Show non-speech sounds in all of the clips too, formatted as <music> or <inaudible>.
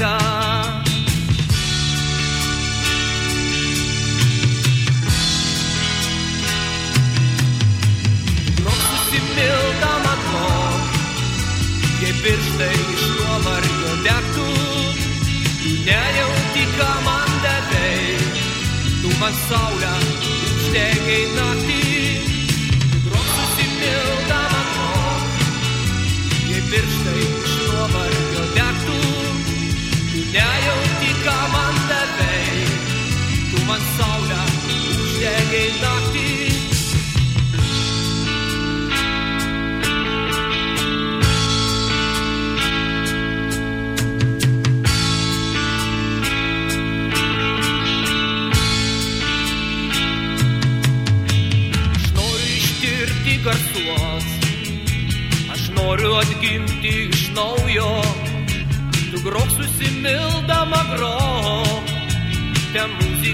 da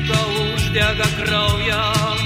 muzika uždega kraują.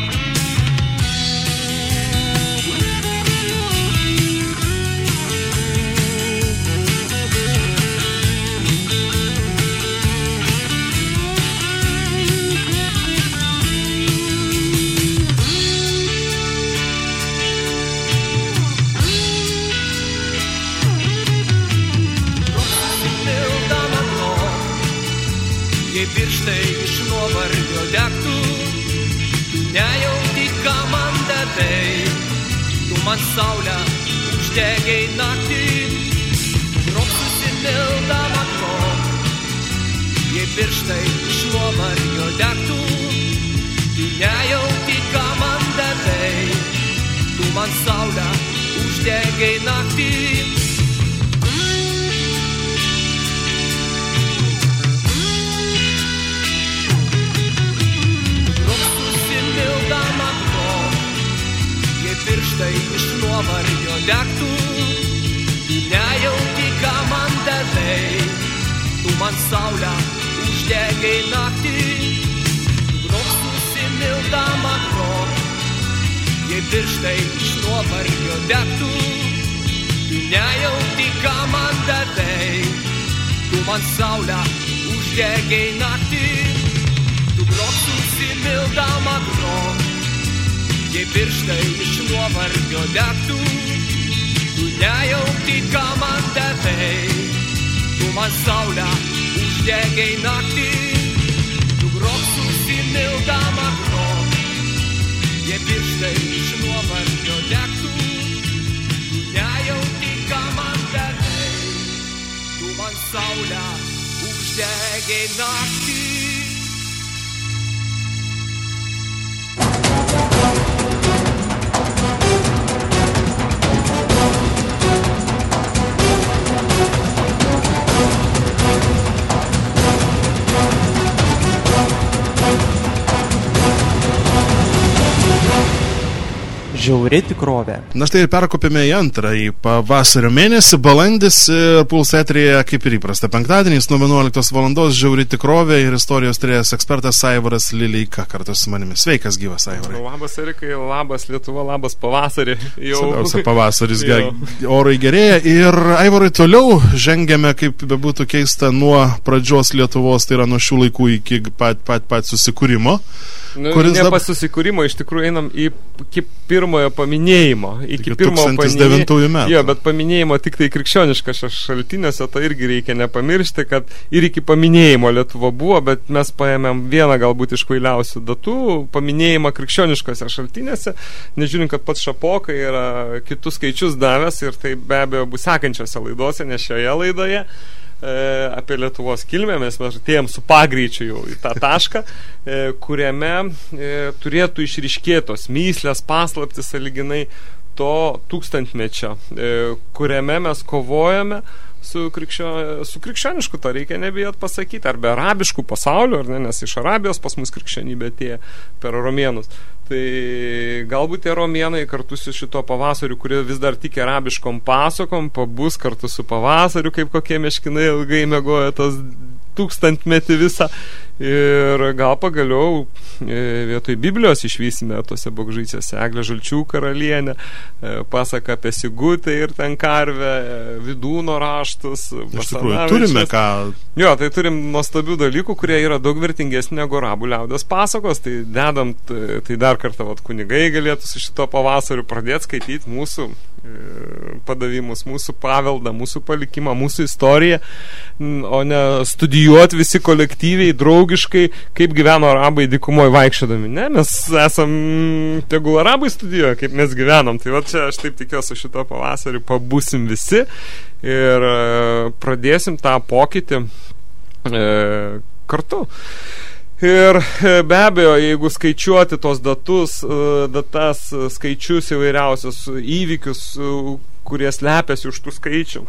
Saulę uždegiai naktį. Grok susimildama grok, jei pirštai iš nuovargio degtų, tu nejauti, ką man davei, tu man saulę uždegiai naktį. Pirštai iš nuovargio degtų, tu nejauti, ką man davei, tu man saulę uždegiai naktį. Grok susimildama grok, jei pirštai iš nuovargio degtų, tu nejauti, ką man davei, tu man saulę uždegiai naktį. Jei pirštai iš nuovargio degtų, tu nejauti, ką man davei, tu man saulę uždegiai naktį. Tu grok susimildama grok, jei pirštai iš nuovargio degtų, tu nejauti, ką man davei, tu man saulę uždegiai naktį. Žiauri tikrovė. Na štai ir perkopėme į antrąjį pavasario mėnesį, balandis ir pulsetrija kaip ir įprasta. Penktadieniais nuo 11 val. žiauri tikrovė ir istorijos trėjas ekspertas Aivaras Lileika kartu su manimi. Sveikas gyvas Aivarai. Labas, Erikai, labas Lietuva, labas pavasarį. Jau Svarbiausia pavasaris, ge, Jo. orai gerėja ir Aivarai toliau žengėme, kaip bebūtų keista, nuo pradžios Lietuvos, tai yra nuo šių laikų iki pat, pat, pat susikūrimo. Nu, kuris ne pas susikūrimo, iš tikrųjų einam į, iki pirmojo paminėjimo. Iki, Iki pirmo 1009 metų. Jo, bet paminėjimo tik tai krikščioniškose šaltiniuose, to irgi reikia nepamiršti, kad ir iki paminėjimo Lietuva buvo, bet mes paėmėm vieną galbūt iš kvailiausių datų, paminėjimą krikščioniškose šaltiniuose, nežiūrint, kad pats Šapokai yra kitus skaičius davęs ir tai be abejo bus sekančiose laidose, ne šioje laidoje apie Lietuvos kilmę, mes artėjom su pagreičiu jau į tą tašką, e, kuriame e, turėtų išriškėtos myslės, paslaptis saliginai to tūkstantmečio, e, kuriame mes kovojame su, krikščio, su krikščionišku, to reikia nebijot pasakyti, arba arabiškų pasaulio, ar ne, nes iš Arabijos pas mus krikščionybė atėjo per romėnus. Tai galbūt tie romėnai kartu su šito pavasariu, kurie vis dar tik arabiškom pasakom, pabus kartu su pavasariu, kaip kokie meškinai ilgai mėgoja tos tūkstantmetį visą. Ir gal pagaliau e, vietoj Biblijos išvysime tose bogžyčiose Eglė Žalčių karalienę, e, pasaka apie Sigutę ir ten karvę, e, vidūno raštus. Iš tikrųjų, turime ką. Jo, tai turim nuostabių dalykų, kurie yra daug vertingesni negu arabų liaudės pasakos, tai dedam, tai dar kartą vat, kunigai galėtų su šito pavasariu pradėti skaityti mūsų padavimus, mūsų paveldą, mūsų palikimą, mūsų istoriją, o ne studijuoti visi kolektyviai, draugiškai, kaip gyveno arabai dykumoje vaikščiodami. Ne, mes esam tegul arabai studijuoja, kaip mes gyvenom. Tai va čia aš taip tikiuosi šito pavasarį pabusim visi ir e, pradėsim tą pokytį e, kartu. Ir e, be abejo, jeigu skaičiuoti tos datus, e, datas, skaičius įvairiausius įvykius, kurie slepiasi už tų skaičių,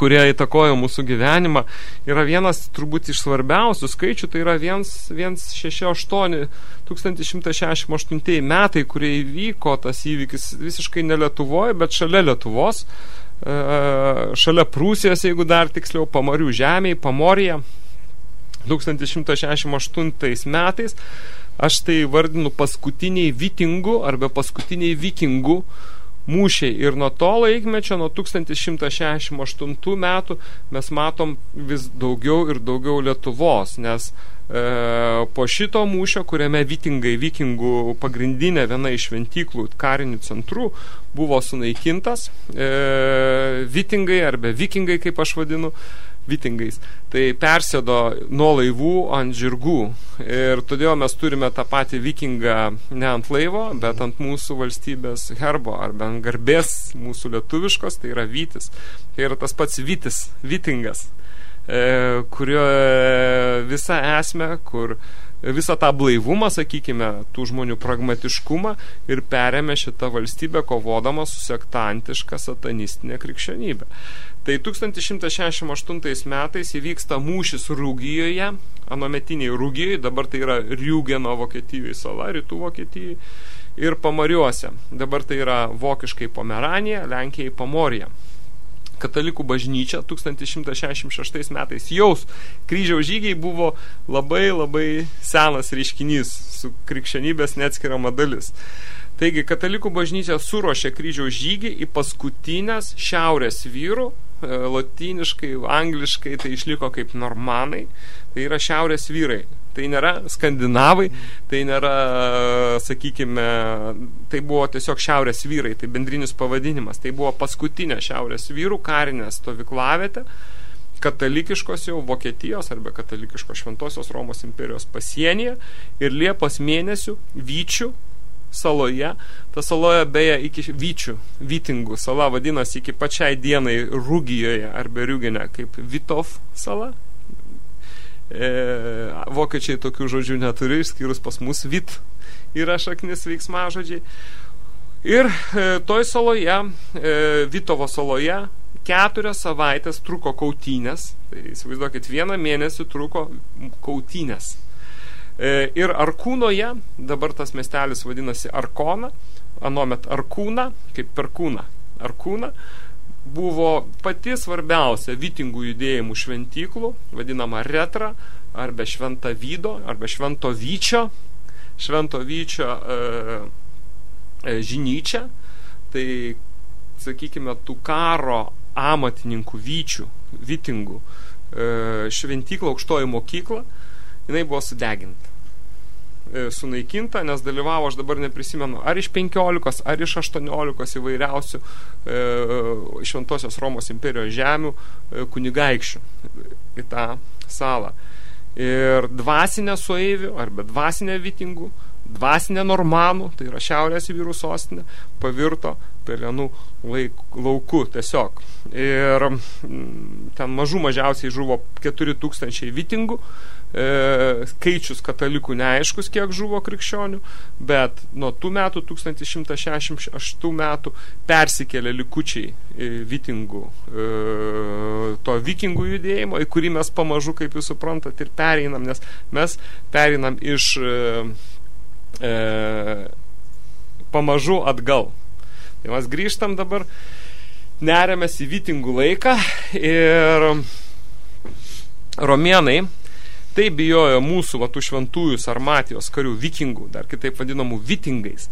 kurie įtakojo mūsų gyvenimą, yra vienas turbūt iš svarbiausių skaičių, tai yra 168 1168 metai, kurie įvyko tas įvykis visiškai ne Lietuvoje, bet šalia Lietuvos, šalia Prūsijos, jeigu dar tiksliau, Pamarių žemėje, Pamorija, 1168 metais. Aš tai vardinu paskutiniai vitingų arba paskutiniai vikingų mūšiai. Ir nuo to laikmečio, nuo 1168 metų, mes matom vis daugiau ir daugiau Lietuvos, nes e, po šito mūšio, kuriame vikingai, vikingų pagrindinė viena iš šventyklų karinių centrų buvo sunaikintas, e, vikingai arba vikingai, kaip aš vadinu, vitingais, tai persėdo nuo laivų ant žirgų. Ir todėl mes turime tą patį vikingą ne ant laivo, bet ant mūsų valstybės herbo arba ant garbės mūsų lietuviškos, tai yra vytis. Tai yra tas pats vytis, vitingas, e, kurio visa esmė, kur visą tą blaivumą, sakykime, tų žmonių pragmatiškumą ir perėmė šitą valstybę kovodama su sektantiška satanistinė krikščionybė. Tai 1168 metais įvyksta mūšis Rūgijoje, anometiniai Rūgijoje, dabar tai yra Riugeno Vokietijoje sala, rytų Vokietijoje, ir Pamariuose, dabar tai yra vokiškai Pomeranija, Lenkijai Pamorija. Katalikų bažnyčia 1166 metais jaus kryžiaus žygiai buvo labai labai senas reiškinys su krikščionybės neatskiriama dalis. Taigi, katalikų bažnyčia suruošė kryžiaus žygį į paskutinės šiaurės vyrų lotyniškai, angliškai tai išliko kaip normanai, tai yra šiaurės vyrai. Tai nėra skandinavai, tai nėra, sakykime, tai buvo tiesiog šiaurės vyrai, tai bendrinis pavadinimas. Tai buvo paskutinė šiaurės vyrų karinė stovyklavietė, katalikiškos jau Vokietijos arba katalikiškos šventosios Romos imperijos pasienyje ir Liepos mėnesių Vyčių saloje. Ta saloje beje iki Vyčių, Vytingų sala vadinasi iki pačiai dienai Rugijoje arba Riuginė kaip Vitov sala. E, vokiečiai tokių žodžių neturi, išskyrus pas mus Vit yra šaknis veiksmažodžiai. Ir e, toj saloje, e, Vitovo saloje, keturias savaitės truko kautynės. Tai įsivaizduokit, vieną mėnesį truko kautynės. E, ir Arkūnoje, dabar tas miestelis vadinasi Arkona, anomet Arkūna, kaip perkūna, Arkūna, buvo pati svarbiausia vitingų judėjimų šventyklų, vadinama retra, arba šventa vydo, arba švento vyčio, švento vyčio e, e, žinyčia, tai, sakykime, tų karo amatininkų vyčių, vitingų e, šventyklą, aukštoji mokykla, jinai buvo sudeginta. E, sunaikinta, nes dalyvavo, aš dabar neprisimenu, ar iš 15, ar iš 18 įvairiausių e, Šventosios Romos imperijos žemių e, kunigaikščių į tą salą. Ir dvasinė sueivių, arba dvasinė vitingų, dvasinė normanų, tai yra šiaurės vyrų sostinė, pavirto pelenų lauku tiesiog. Ir ten mažų mažiausiai žuvo 4000 vitingų, e, skaičius katalikų neaiškus, kiek žuvo krikščionių, bet nuo tų metų, 1168 metų, persikėlė likučiai vitingų, e, to vikingų judėjimo, į kurį mes pamažu, kaip jūs suprantat, ir pereinam, nes mes pereinam iš e, e, pamažu atgal. Tai mes grįžtam dabar, neremės į vitingų laiką ir romėnai tai bijojo mūsų vatų šventųjų sarmatijos karių vikingų, dar kitaip vadinamų vitingais.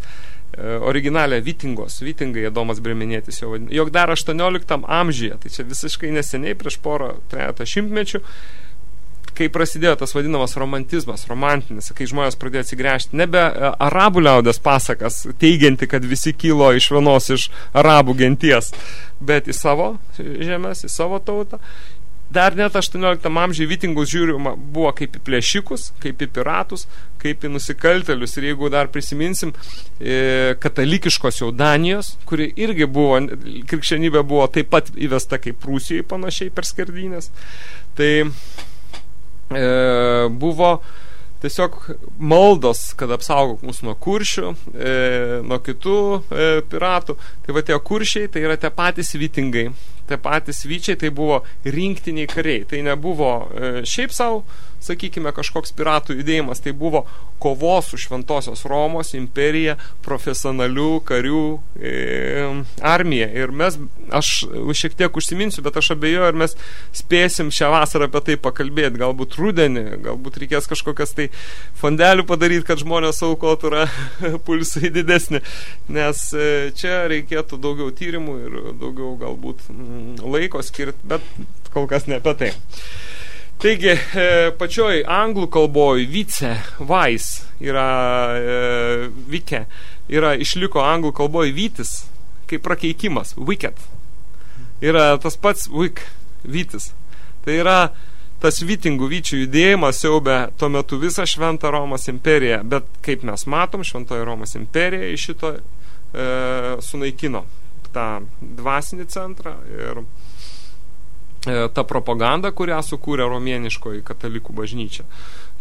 E, originalią vitingos, vitingai Adomas Breminėtis jau vadina. Jog dar 18 amžiuje, tai čia visiškai neseniai prieš porą, trejata šimtmečių, kai prasidėjo tas vadinamas romantizmas, romantinis, kai žmonės pradėjo atsigręžti, nebe e, arabų liaudės pasakas, teigianti, kad visi kilo iš vienos iš arabų genties, bet į savo žemės, į savo tautą. Dar net 18 amžiai vitingus žiūrima buvo kaip į plėšikus, kaip į piratus, kaip į nusikaltelius. Ir jeigu dar prisiminsim e, katalikiškos jau Danijos, kuri irgi buvo, krikščionybė buvo taip pat įvesta kaip Prūsijoje panašiai per skerdynės, tai e, buvo tiesiog maldos, kad apsaugok mus nuo kuršių, e, nuo kitų e, piratų. Tai va tie kuršiai, tai yra tie patys vitingai, tie patys vyčiai, tai buvo rinktiniai kariai. Tai nebuvo e, šiaip savo sakykime, kažkoks piratų judėjimas, tai buvo kovos su Šventosios Romos imperija, profesionalių karių e, armija. Ir mes, aš šiek tiek užsiminsiu, bet aš abejoju, ar mes spėsim šią vasarą apie tai pakalbėti, galbūt rudenį, galbūt reikės kažkokias tai fondelių padaryti, kad žmonės aukotų <laughs> pulsai didesnį, nes e, čia reikėtų daugiau tyrimų ir daugiau galbūt mm, laiko skirti, bet kol kas ne apie tai. Taigi, e, pačioj anglų kalboj vice, vice yra e, vike, yra išliko anglų kalboj vytis, kaip prakeikimas, wicked. Yra tas pats wick, vytis. Tai yra tas vytingų vyčių judėjimas siaubė tuo metu visą šventą Romos imperiją, bet kaip mes matom, šventoji Romos imperija iš šito e, sunaikino tą dvasinį centrą ir ta propaganda, kurią sukūrė romieniškoji katalikų bažnyčia.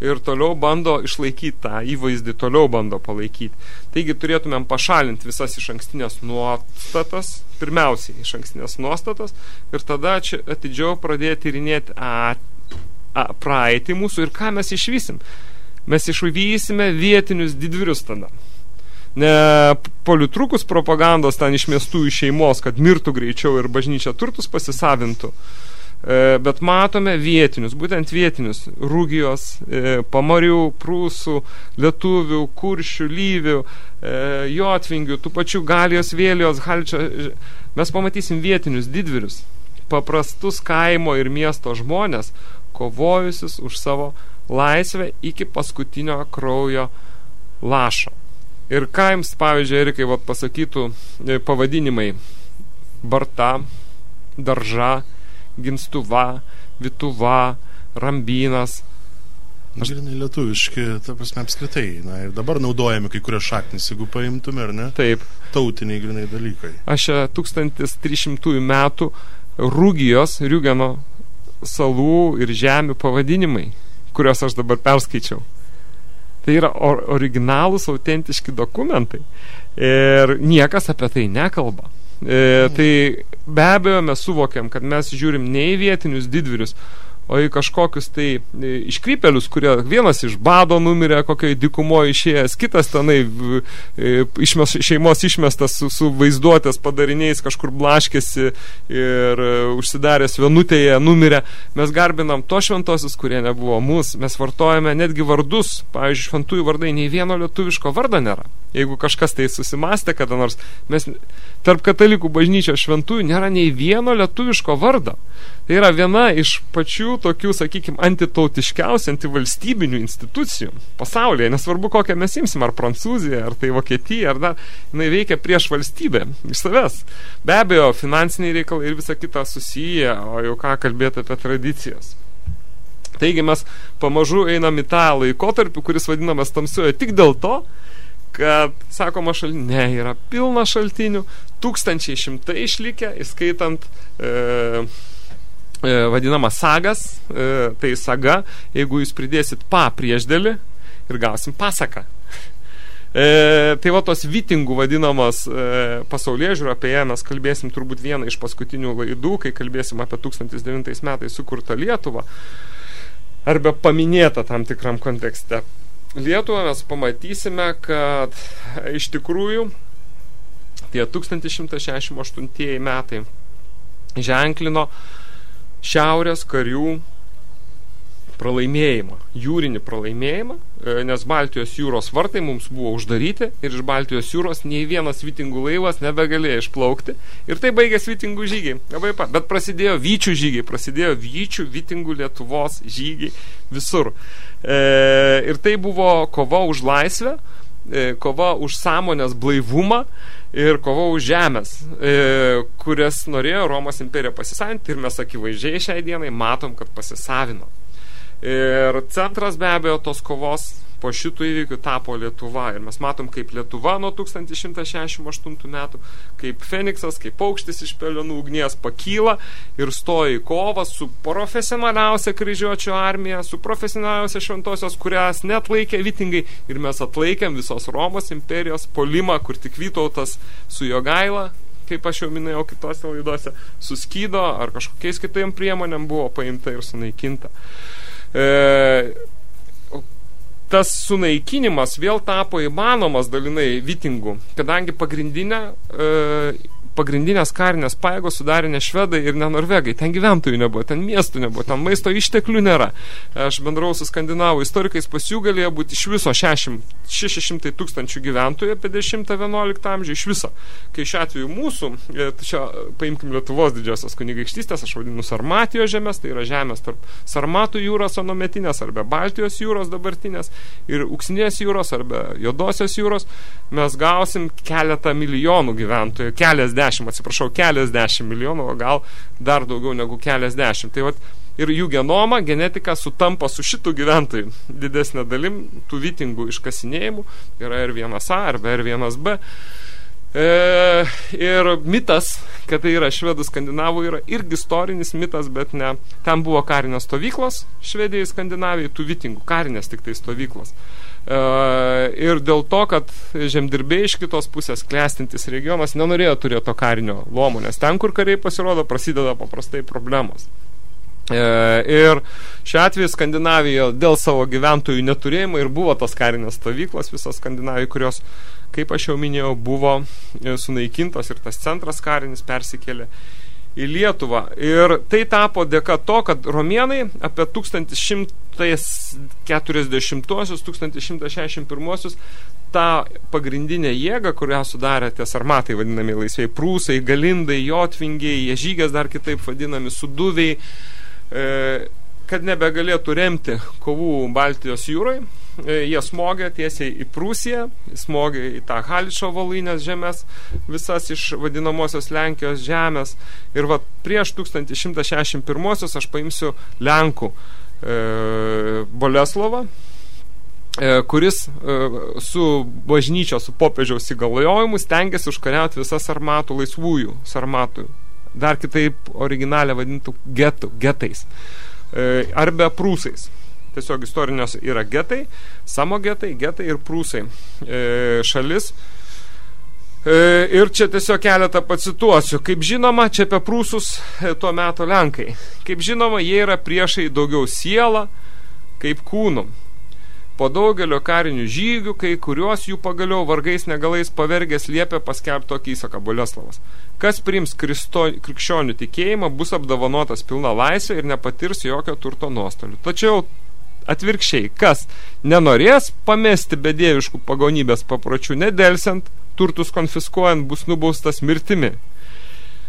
Ir toliau bando išlaikyti tą įvaizdį, toliau bando palaikyti. Taigi turėtumėm pašalinti visas iš ankstinės nuostatas, pirmiausiai iš ankstinės nuostatas, ir tada čia atidžiau pradėti tyrinėti praeitį mūsų ir ką mes išvysim. Mes išvysime vietinius didvirius tada ne poliutrukus propagandos ten išmestų iš šeimos, kad mirtų greičiau ir bažnyčia turtus pasisavintų, E, bet matome vietinius, būtent vietinius, Rūgijos, e, Pamarių, Prūsų, Lietuvių, Kuršių, Lyvių, e, Jotvingių, tų pačių Galijos, Vėlijos, Halčio, mes pamatysim vietinius didvirius, paprastus kaimo ir miesto žmonės, kovojusius už savo laisvę iki paskutinio kraujo lašo. Ir ką jums, pavyzdžiui, Erikai, vat, pasakytų pavadinimai? Barta, Darža, ginstuva, vituva, rambynas. Aš... Grinai lietuviški, ta prasme, apskritai. Na, ir dabar naudojami kai kurios šaknis, jeigu paimtume, ar ne? Taip. Tautiniai grinai dalykai. Aš 1300 metų Rūgijos, Riugeno salų ir žemių pavadinimai, kuriuos aš dabar perskaičiau. Tai yra or originalūs, autentiški dokumentai. Ir niekas apie tai nekalba. E, tai be abejo mes suvokiam, kad mes žiūrim ne į vietinius didvirius, o į kažkokius tai e, iškrypelius, kurie vienas iš bado numirė kokiai dikumoje išėjęs, kitas tenai e, išmes, šeimos išmestas su, su vaizduotės padariniais kažkur blaškėsi ir e, užsidaręs vienutėje numirė. Mes garbinam to šventosius, kurie nebuvo mūsų. Mes vartojame netgi vardus. Pavyzdžiui, šventųjų vardai nei vieno lietuviško vardo nėra. Jeigu kažkas tai susimastė kada nors, mes tarp katalikų bažnyčios šventųjų nėra nei vieno lietuviško vardo. Tai yra viena iš pačių tokių, sakykime, antitautiškiausių, antivalstybinių institucijų pasaulyje, nesvarbu kokią mes imsim, ar Prancūzija, ar tai Vokietija, ar dar, jinai veikia prieš valstybę, iš savęs. Be abejo, finansiniai reikalai ir visa kita susiję, o jau ką kalbėti apie tradicijas. Taigi mes pamažu einam į tą laikotarpį, kuris vadinamas tamsuoja tik dėl to, kad, sakoma, šal... ne, yra pilna šaltinių, tūkstančiai šimtai išlikę, įskaitant e, e, vadinamą sagas, e, tai saga, jeigu jūs pridėsit pa priešdėlį ir gausim pasaką. E, tai va tos vitingų vadinamos e, pasaulyje žiūrų, apie ją mes kalbėsim turbūt vieną iš paskutinių laidų, kai kalbėsim apie 1009 metais sukurtą Lietuvą, arba paminėtą tam tikram kontekste. Lietuvą mes pamatysime, kad iš tikrųjų tie 1168 metai ženklino šiaurės karių pralaimėjimą, jūrinį pralaimėjimą, e, nes Baltijos jūros vartai mums buvo uždaryti ir iš Baltijos jūros nei vienas vitingų laivas nebegalėjo išplaukti ir tai baigės vitingų žygiai, labai pat, bet prasidėjo vyčių žygiai, prasidėjo vyčių vitingų Lietuvos žygiai visur. E, ir tai buvo kova už laisvę, e, kova už sąmonės blaivumą ir kova už žemės, e, kurias norėjo Romos imperija pasisavinti ir mes akivaizdžiai šiai dienai matom, kad pasisavino. Ir centras be abejo tos kovos po šitų įvykių tapo Lietuva. Ir mes matom, kaip Lietuva nuo 1168 metų, kaip Feniksas, kaip paukštis iš pelenų ugnies pakyla ir stoja į kovą su profesionaliausia kryžiuočio armija, su profesionaliausia šventosios, kurias net laikė vitingai. Ir mes atlaikėm visos Romos imperijos polimą, kur tik Vytautas su jo gaila kaip aš jau minėjau kitose laidose, suskydo ar kažkokiais kitais priemonėm buvo paimta ir sunaikinta. E, tas sunaikinimas vėl tapo įmanomas dalinai vitingų, kadangi pagrindinė e, pagrindinės karinės pajėgos sudarė ne švedai ir ne norvegai. Ten gyventojų nebuvo, ten miestų nebuvo, ten maisto išteklių nėra. Aš bendrau su skandinavų istorikais, pas jų galėjo būti iš viso 600 tūkstančių gyventojų apie 10-11 amžių iš viso. Kai šiuo atveju mūsų, e, tai čia paimkim Lietuvos didžiosios kunigaikštystės, aš vadinu Sarmatijos žemės, tai yra žemės tarp Sarmatų jūros anometinės arba Baltijos jūros dabartinės ir Uksnės jūros arba Jodosios jūros, mes gausim keletą milijonų gyventojų, keliasdešimt keliasdešimt, atsiprašau, keliasdešimt milijonų, o gal dar daugiau negu keliasdešimt. Tai vat, ir jų genoma, genetika sutampa su šitų gyventojų didesnė dalim tų vitingų iškasinėjimų. Yra ir vienas A, arba ir vienas B. E, ir mitas, kad tai yra švedų skandinavų, yra irgi istorinis mitas, bet ne. Ten buvo karinės stovyklos Švedijai, Skandinavijai, tų vitingų, karinės tik tai stovyklos. E, ir dėl to, kad žemdirbėjai iš kitos pusės klestintis regionas nenorėjo turėti to karinio lomo, nes ten, kur kariai pasirodo, prasideda paprastai problemos. E, ir šiuo atveju Skandinavija dėl savo gyventojų neturėjimo ir buvo tos karinės stovyklos visos Skandinavijai, kurios, kaip aš jau minėjau, buvo sunaikintos ir tas centras karinis persikėlė į Lietuvą. Ir tai tapo dėka to, kad romėnai apie 1140-1161 tą pagrindinę jėgą, kurią sudarė tie sarmatai vadinami laisviai prūsai, galindai, jotvingiai, jie žygės dar kitaip vadinami, suduviai, e, kad nebegalėtų remti kovų Baltijos jūroje, jie smogė tiesiai į Prūsiją, smogė į tą Haličo valainės žemės, visas iš vadinamosios Lenkijos žemės. Ir va prieš 1161 aš paimsiu Lenkų e, Boleslovą, e, kuris e, su bažnyčios, su popiežiaus įgalojimu stengiasi užkariauti visas sarmatų laisvųjų sarmatų. Dar kitaip originalę vadintų getų, getais. E, arba prūsais tiesiog istorinės yra getai, samo getai, ir prūsai e, šalis. E, ir čia tiesiog keletą pacituosiu. Kaip žinoma, čia apie prūsus e, tuo metu Lenkai. Kaip žinoma, jie yra priešai daugiau sielą kaip kūnų. Po daugelio karinių žygių, kai kuriuos jų pagaliau vargais negalais pavergęs liepė paskelbti tokį įsaką Boleslavas. Kas priims kristo, krikščionių tikėjimą, bus apdovanotas pilna laisvė ir nepatirs jokio turto nuostolių. Tačiau Atvirkščiai, kas nenorės pamesti bedieviškų pagonybės papročių nedelsiant, turtus konfiskuojant bus nubaustas mirtimi.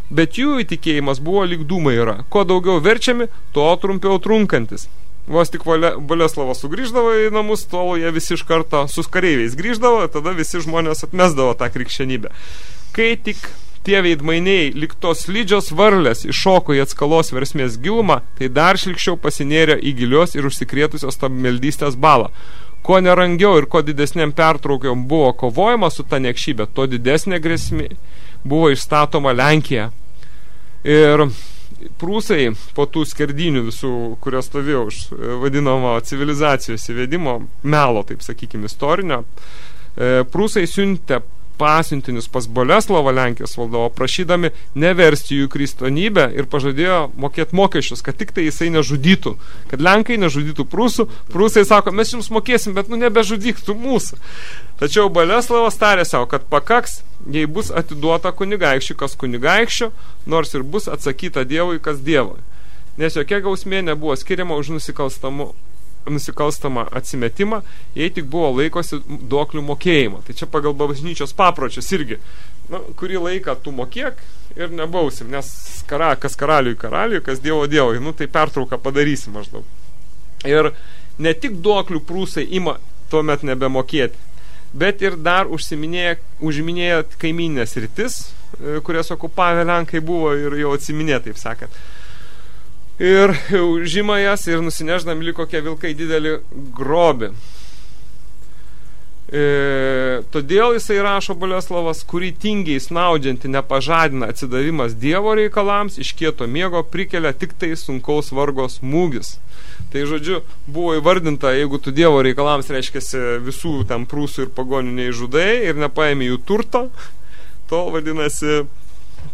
Bet jų įtikėjimas buvo lyg dūmai yra. Kuo daugiau verčiami, tuo trumpiau trunkantis. Vos tik Boleslavas sugrįždavo į namus, tol jie visi iš karto su kareiviais grįždavo, tada visi žmonės atmesdavo tą krikščionybę. Kai tik tie veidmainiai liktos lydžios varlės iššoko į atskalos versmės gilumą, tai dar šlikščiau pasinėrė į gilios ir užsikrėtusios stabmeldystės balą. Kuo nerangiau ir kuo didesniam pertraukiam buvo kovojama su ta nekšybė, to didesnė grėsmė buvo išstatoma Lenkija. Ir prūsai po tų skerdinių visų, kurios stovėjo už vadinamo civilizacijos įvedimo, melo, taip sakykime, istorinio, e, prūsai siuntė pasiuntinius pas Boleslavą Lenkijos valdovo, prašydami neversti jų kristonybę ir pažadėjo mokėti mokesčius, kad tik tai jisai nežudytų, kad Lenkai nežudytų prūsų, prūsai sako, mes jums mokėsim, bet nu nebežudyk tu mūsų. Tačiau Boleslavas tarė savo, kad pakaks, jei bus atiduota kunigaikščiui, kas kunigaikščio, nors ir bus atsakyta Dievui, kas Dievui. Nes jokia gausmė nebuvo skiriama už nusikalstamų nusikalstamą atsimetimą, jei tik buvo laikosi duoklių mokėjimo. Tai čia pagal bažnyčios papročius irgi. Nu, kurį laiką tu mokėk ir nebausim, nes kara, kas karaliui karaliui, kas dievo dievui, nu tai pertrauką padarysim maždaug. Ir ne tik duoklių prūsai ima tuomet nebemokėti, bet ir dar užsiminėja, užminėja kaiminės rytis, e, kurias okupavę Lenkai buvo ir jau atsiminė, taip sakant ir užima jas ir nusineždami liko kokie vilkai didelį grobį. E, todėl jisai rašo Boleslavas, kurį tingiai snaudžianti nepažadina atsidavimas Dievo reikalams, iš kieto miego prikelia tik tai sunkaus vargo smūgis. Tai žodžiu, buvo įvardinta, jeigu tu Dievo reikalams reiškiasi visų ten prūsų ir pagonių neižudai ir nepaėmė jų turto, tol vadinasi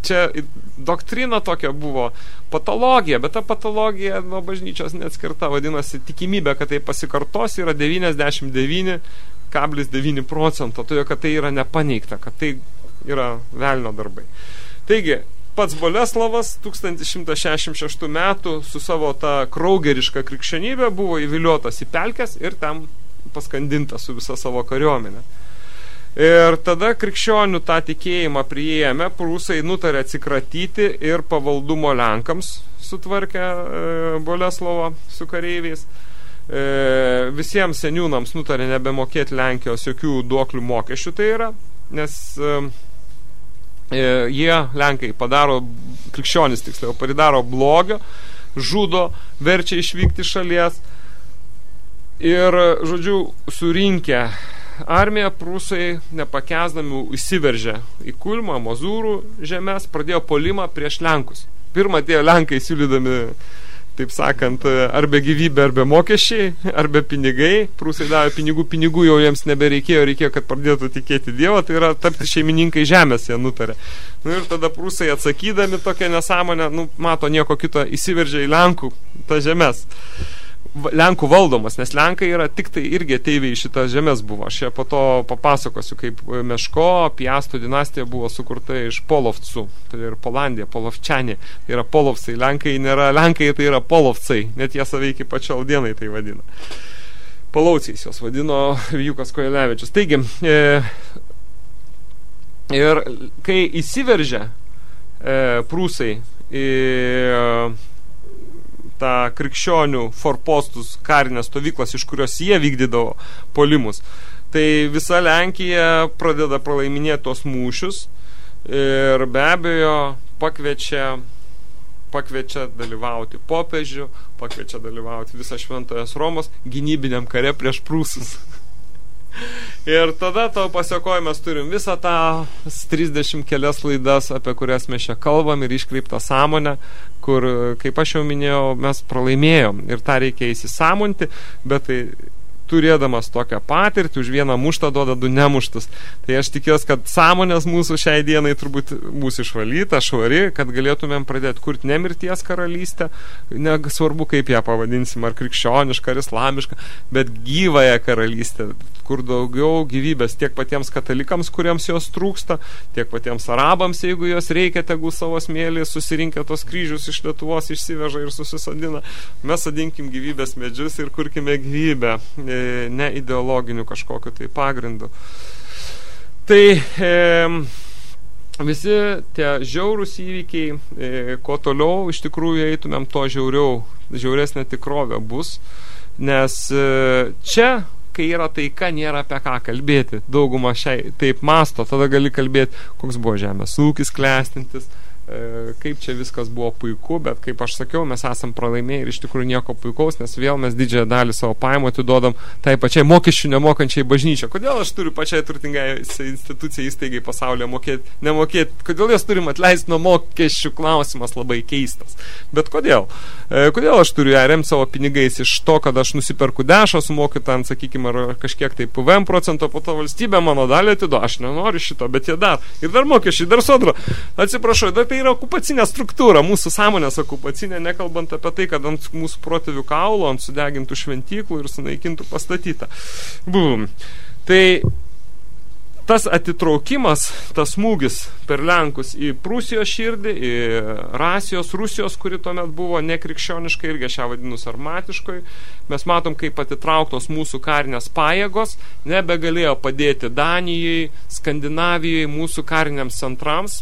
čia doktrina tokia buvo patologija, bet ta patologija nuo bažnyčios neatskirta, vadinasi, tikimybė, kad tai pasikartos yra 99,9 procento, todėl kad tai yra nepaneigta, kad tai yra velnio darbai. Taigi, pats Boleslavas 1166 metų su savo ta kraugeriška krikščionybė buvo įviliotas į pelkes ir tam paskandintas su visa savo kariuomenė. Ir tada krikščionių tą tikėjimą priėmė, prūsai nutarė atsikratyti ir pavaldumo Lenkams sutvarkė e, Boleslovo su kareiviais. E, visiems seniūnams nutarė nebemokėti Lenkijos jokių duoklių mokesčių tai yra, nes e, e, jie, Lenkai, padaro, krikščionis tiksliau, paridaro blogio, žudo, verčia išvykti šalies ir, žodžiu, surinkę armija prūsai nepakesdami įsiveržė į Kulmą, Mozūrų žemės, pradėjo polimą prieš Lenkus. Pirmą tie Lenkai siūlydami taip sakant, arba gyvybė, arba mokesčiai, arba pinigai. Prūsai davė pinigų, pinigų jau jiems nebereikėjo, reikėjo, kad pradėtų tikėti Dievą, tai yra tapti šeimininkai žemės, jie nutarė. Nu ir tada prūsai atsakydami tokią nesąmonę, nu, mato nieko kito, įsiveržė į Lenkų tą žemės. Lenkų valdomas, nes Lenkai yra tik tai irgi ateiviai šitas žemės buvo. Aš po to papasakosiu, kaip Meško, Piasto dinastija buvo sukurta iš Polovcų, tai yra Polandija, Polovčianė, tai yra Polovcai. Lenkai nėra Lenkai, tai yra Polovcai, net jie save iki pačiol dienai tai vadina. Palauciais jos vadino <laughs> Vyjukas Kojelevičius. Taigi, e, ir kai įsiveržia e, prūsai e, tą krikščionių forpostus, karinės stovyklas, iš kurios jie vykdydavo polimus. Tai visa Lenkija pradeda pralaiminėti tos mūšius ir be abejo pakviečia, pakviečia dalyvauti popiežių, pakviečia dalyvauti visą šventojas Romos gynybiniam kare prieš prūsus. <laughs> Ir tada to pasiekoje mes turim visą tą 30 kelias laidas, apie kurias mes čia kalbam ir iškreiptą sąmonę, kur, kaip aš jau minėjau, mes pralaimėjom ir tą reikia įsisamonti, bet tai turėdamas tokią patirtį, už vieną muštą duoda du nemuštus. Tai aš tikiuosi, kad sąmonės mūsų šiai dienai turbūt bus išvalyta, švari, kad galėtumėm pradėti kurti nemirties karalystę, nesvarbu kaip ją pavadinsim, ar krikščionišką, ar islamišką, bet gyvąją karalystę, kur daugiau gyvybės tiek patiems katalikams, kuriems jos trūksta, tiek patiems arabams, jeigu jos reikia, tegu savo smėlį susirinkę tos kryžius iš Lietuvos išsiveža ir susisadina. Mes sadinkim gyvybės medžius ir kurkime gyvybę E, ne ideologinių kažkokiu tai pagrindu. Tai e, visi tie žiaurūs įvykiai, e, kuo toliau iš tikrųjų eitumėm, to žiauriau, žiauresnė tikrovė bus, nes e, čia kai yra taika, nėra apie ką kalbėti. Dauguma šiai taip masto, tada gali kalbėti, koks buvo žemės ūkis klestintis, kaip čia viskas buvo puiku, bet kaip aš sakiau, mes esam pralaimėję ir iš tikrųjų nieko puikaus, nes vėl mes didžiąją dalį savo paimų atiduodam tai pačiai mokesčių nemokančiai bažnyčio. Kodėl aš turiu pačiai turtingai institucijai įstaigai pasaulyje mokėti, nemokėti, kodėl jas turim atleisti nuo mokesčių klausimas labai keistas. Bet kodėl? E, kodėl aš turiu ją remti savo pinigais iš to, kad aš nusiperku dešą, sumokiu ten, sakykime, ar kažkiek tai PVM procento, po to valstybė mano dalį atidu, aš nenoriu šito, bet jie dar. Ir dar mokesčiai, dar sodro. Atsiprašau, dar tai yra okupacinė struktūra, mūsų sąmonės okupacinė, nekalbant apie tai, kad ant mūsų protėvių kaulo, ant sudegintų šventyklų ir sunaikintų pastatyta. Bum. Tai tas atitraukimas, tas smūgis per Lenkus į Prūsijos širdį, į Rasijos, Rusijos, kuri tuomet buvo nekrikščioniškai, irgi šią vadinus armatiškoj, mes matom, kaip atitrauktos mūsų karinės pajėgos nebegalėjo padėti Danijai, Skandinavijai, mūsų kariniams centrams,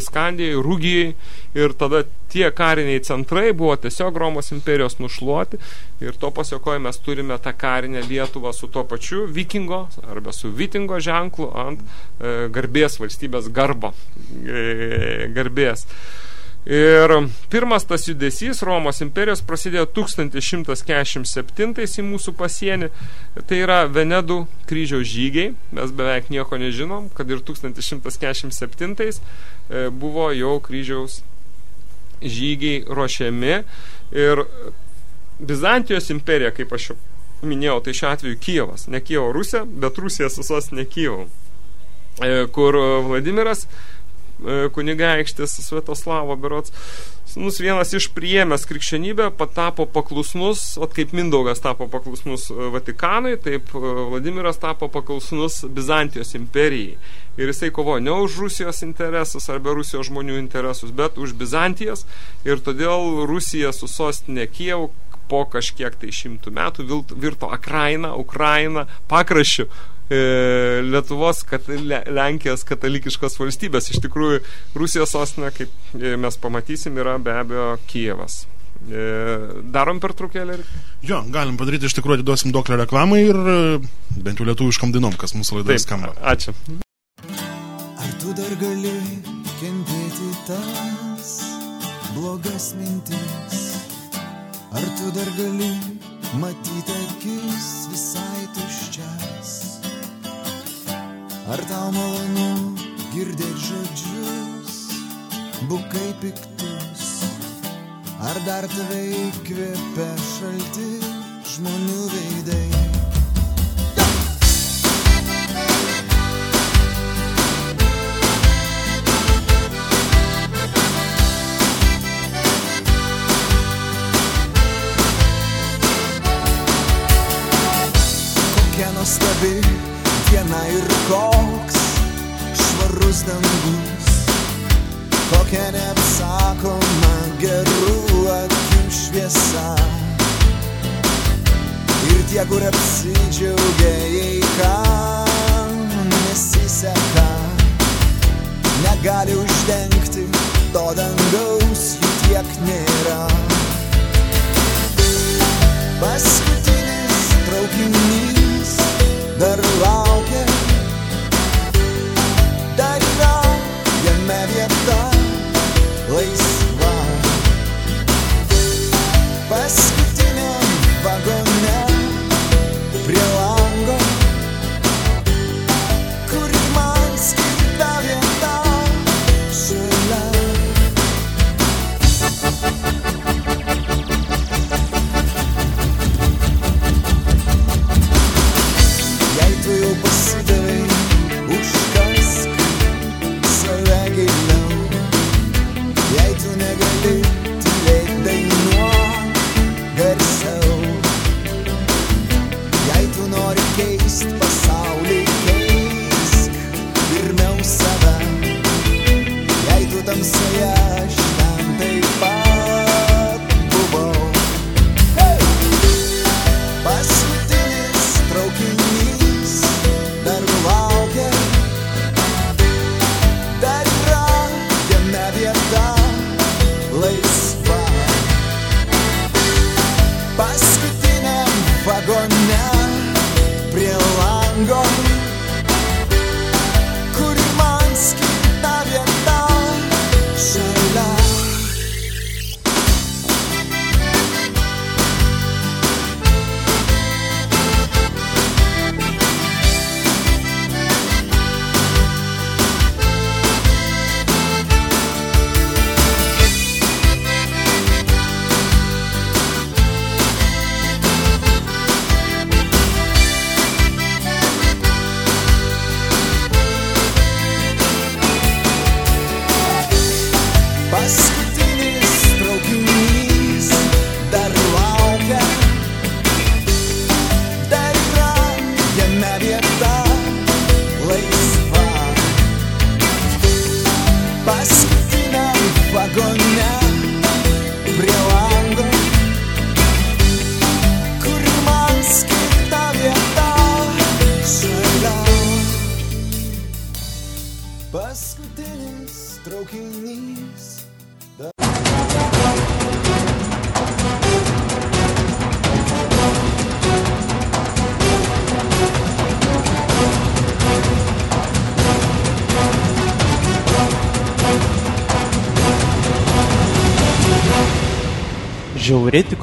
Skandijai, Rūgijai ir tada tie kariniai centrai buvo tiesiog Romos imperijos nušluoti ir to pasiokoje mes turime tą karinę Lietuvą su tuo pačiu vikingo arba su vitingo ženklu ant e, garbės valstybės garbo e, garbės. Ir pirmas tas judesys Romos imperijos prasidėjo 1147 į mūsų pasienį. Tai yra Venedų kryžiaus žygiai. Mes beveik nieko nežinom, kad ir 1147 e, buvo jau kryžiaus žygiai ruošiami. Ir Bizantijos imperija, kaip aš jau minėjau, tai šiuo atveju Kijevas. Ne Kijevo Rusija, bet Rusija su sostinė Kijevu. E, kur Vladimiras kunigaikštis Svetoslavo berots, nus vienas iš priėmęs krikščionybę patapo paklusnus, o kaip Mindaugas tapo paklusnus e, Vatikanui, taip e, Vladimiras tapo paklusnus Bizantijos imperijai. Ir jisai kovojo ne už Rusijos interesus arba Rusijos žmonių interesus, bet už Bizantijas. Ir todėl Rusija su sostinė Kijevu po kažkiek tai šimtų metų virto Akraina, Ukraina, pakraščių E, Lietuvos, kad, Lenkijos katalikiškos valstybės. Iš tikrųjų, Rusijos sostinė, kaip e, mes pamatysim, yra be abejo Kijevas. E, darom per trukėlį? Jo, galim padaryti, iš tikrųjų, atiduosim duoklę reklamai ir bent jau lietuviškam dinom, kas mūsų laidoje skamba. Ačiū. Ar tu dar gali kentėti tas blogas mintis? Ar tu dar gali matyti akis visai tuščias? Ar tau malonu girdėti žodžius, bukai piktus, ar dar tave įkvėpia šalti žmonių veidai? Nuostabi diena ir koks švarus dangus, kokia neapsakoma gerų akių šviesa. Ir tie, kur apsidžiaugia, jei kam nesiseka, negali uždengti to dangaus, jų tiek nėra. Paskutinis traukinys dar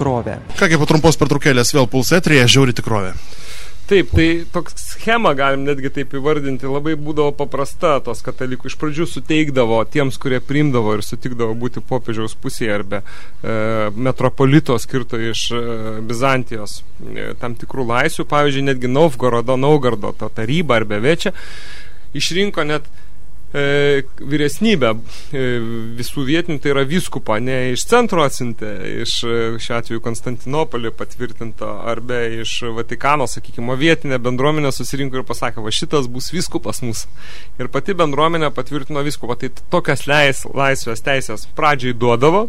Tikrovė. Kągi po trumpos pertraukėlės vėl pulsetrija, žiauri tikrovė. Taip, tai toks schema galim netgi taip įvardinti, labai būdavo paprasta tos katalikų. Iš pradžių suteikdavo tiems, kurie priimdavo ir sutikdavo būti popiežiaus pusėje arba e, metropolito skirto iš e, Bizantijos e, tam tikrų laisvių. Pavyzdžiui, netgi Novgorodo, Naugardo, ta taryba arba večia išrinko net vyresnybę e, visų vietinių, tai yra vyskupą, ne iš centro atsintė, iš e, šiuo atveju Konstantinopolį patvirtinto, arba iš Vatikano, sakykime, vietinė bendruomenė susirinko ir pasakė, va šitas bus vyskupas mūsų. Ir pati bendruomenė patvirtino vyskupą. Tai tokias leis, laisvės teisės pradžiai duodavo,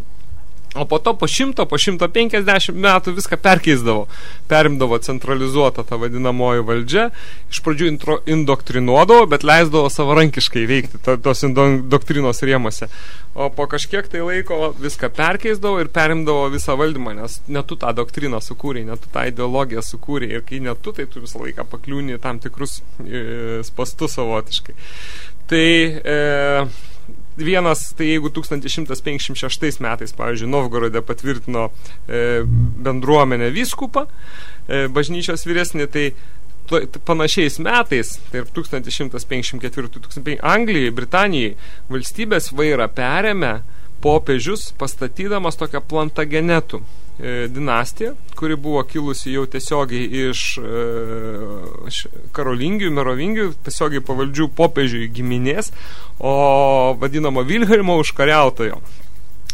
O po to po šimto, po šimto penkisdešimt metų viską perkeisdavo. Perimdavo centralizuotą tą vadinamoji valdžia. Iš pradžių intro, indoktrinuodavo, bet leisdavo savarankiškai veikti to, tos doktrinos rėmose. O po kažkiek tai laiko viską perkeisdavo ir perimdavo visą valdymą, nes ne tu tą doktriną sukūrė, ne tu tą ideologiją sukūrė. Ir kai ne tu, tai tu visą laiką pakliūni tam tikrus e, spastus savotiškai. Tai... E, Vienas, tai jeigu 1156 metais, pavyzdžiui, Novgorode patvirtino e, bendruomenę vyskupą, e, bažnyčios vyresnį, tai panašiais metais, tai 1154 Anglijai, Britanijai, valstybės vairą perėmė popiežius pastatydamas tokią plantagenetų dinastija, kuri buvo kilusi jau tiesiogiai iš e, karolingių, merovingių, tiesiogiai pavaldžių popiežių giminės, o vadinamo Vilhelmo užkariautojo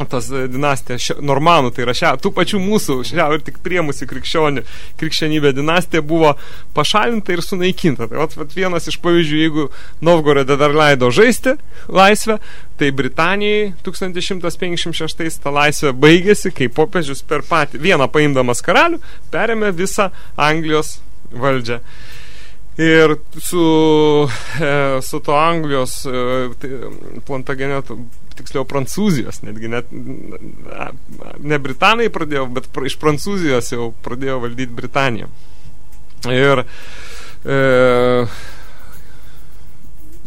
tas e, dinastija Normanų, tai yra šia, tų pačių mūsų, šia, ir tik priemusi krikščionių, krikščionybė dinastija buvo pašalinta ir sunaikinta. Tai vat, vat vienas iš pavyzdžių, jeigu Novgorode dar leido žaisti laisvę, tai Britanijai 1156 ta laisvė baigėsi, kai popiežius per patį vieną paimdamas karalių perėmė visą Anglijos valdžią. Ir su, e, su to Anglijos e, plantagenetu tiksliau Prancūzijos, netgi net ne Britanai pradėjo, bet iš Prancūzijos jau pradėjo valdyti Britaniją. Ir e,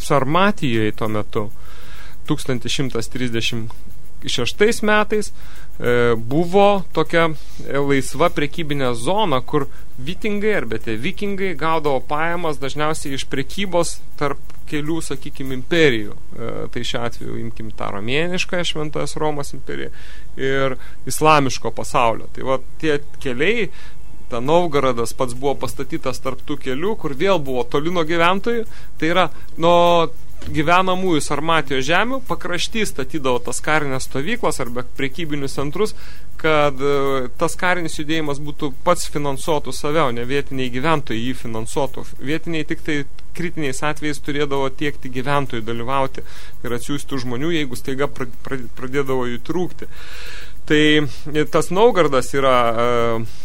Sarmatijoje tuo metu 1136 metais e, buvo tokia laisva prekybinė zona, kur vikingai arba tie vikingai gaudavo pajamas dažniausiai iš prekybos tarp kelių, sakykime, imperijų. E, tai šiuo atveju imkim tą romienišką šventas Romos imperiją ir islamiško pasaulio. Tai va tie keliai, ta Novgorodas pats buvo pastatytas tarp tų kelių, kur vėl buvo toli nuo gyventojų. Tai yra nuo gyvenamųjų Sarmatijos žemių pakrašty statydavo tas karinės stovyklas arba prekybinius centrus, kad e, tas karinis judėjimas būtų pats finansuotų save, o ne vietiniai gyventojai jį finansuotų. Vietiniai tik tai kritiniais atvejais turėdavo tiekti gyventojų dalyvauti ir atsiųstų žmonių, jeigu staiga pradėdavo jų trūkti. Tai tas Naugardas yra uh,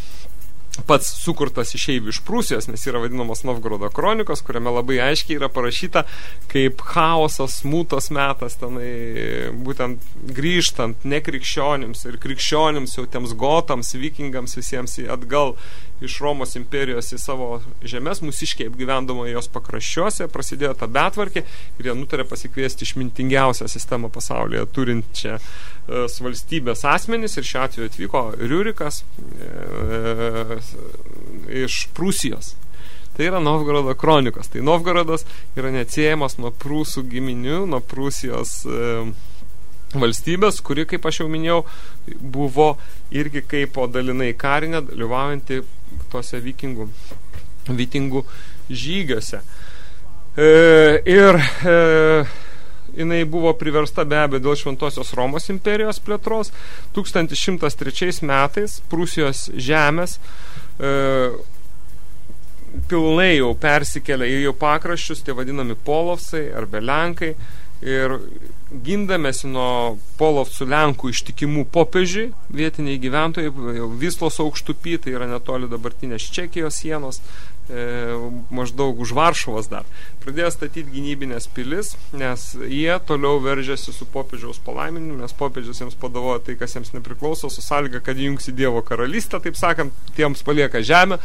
pats sukurtas išeivių iš Prūsijos, nes yra vadinamas Novgorodo kronikos, kuriame labai aiškiai yra parašyta, kaip chaosas, smūtos metas, tenai būtent grįžtant nekrikščionims ir krikščionims, jau tiems gotams, vikingams visiems atgal iš Romos imperijos į savo žemės, mūsiškiai apgyvendamo jos pakraščiuose, prasidėjo ta betvarkė ir jie nutarė pasikviesti išmintingiausią sistemą pasaulyje turinčią e, valstybės asmenys ir šiuo atveju atvyko Riurikas e, iš Prūsijos. Tai yra Novgorodo kronikos. Tai Novgorodas yra neatsiejamas nuo prūsų giminių, nuo Prūsijos e, valstybės, kuri, kaip aš jau minėjau, buvo irgi kaip o dalinai karinė, dalyvaujanti tose vikingų, vikingų žygiuose. E, ir e, jinai buvo priversta be abejo dėl Šventosios Romos imperijos plėtros. 1103 metais Prūsijos žemės e, pilnai jau persikėlė į jau pakraščius, tie vadinami polovsai arba lenkai. Ir gindamėsi nuo polovcų Lenkų ištikimų popiežiui, vietiniai gyventojai, Vyslos aukštupy, tai yra netoli dabartinės Čekijos sienos, maždaug už Varšuvos dar. Pradėjo statyti gynybinės pilis, nes jie toliau veržėsi su popiežiaus palaiminimu, nes popiežius jiems padavojo tai, kas jiems nepriklauso, su sąlyga, kad jungs į Dievo karalystę, taip sakant, tiems palieka žemę,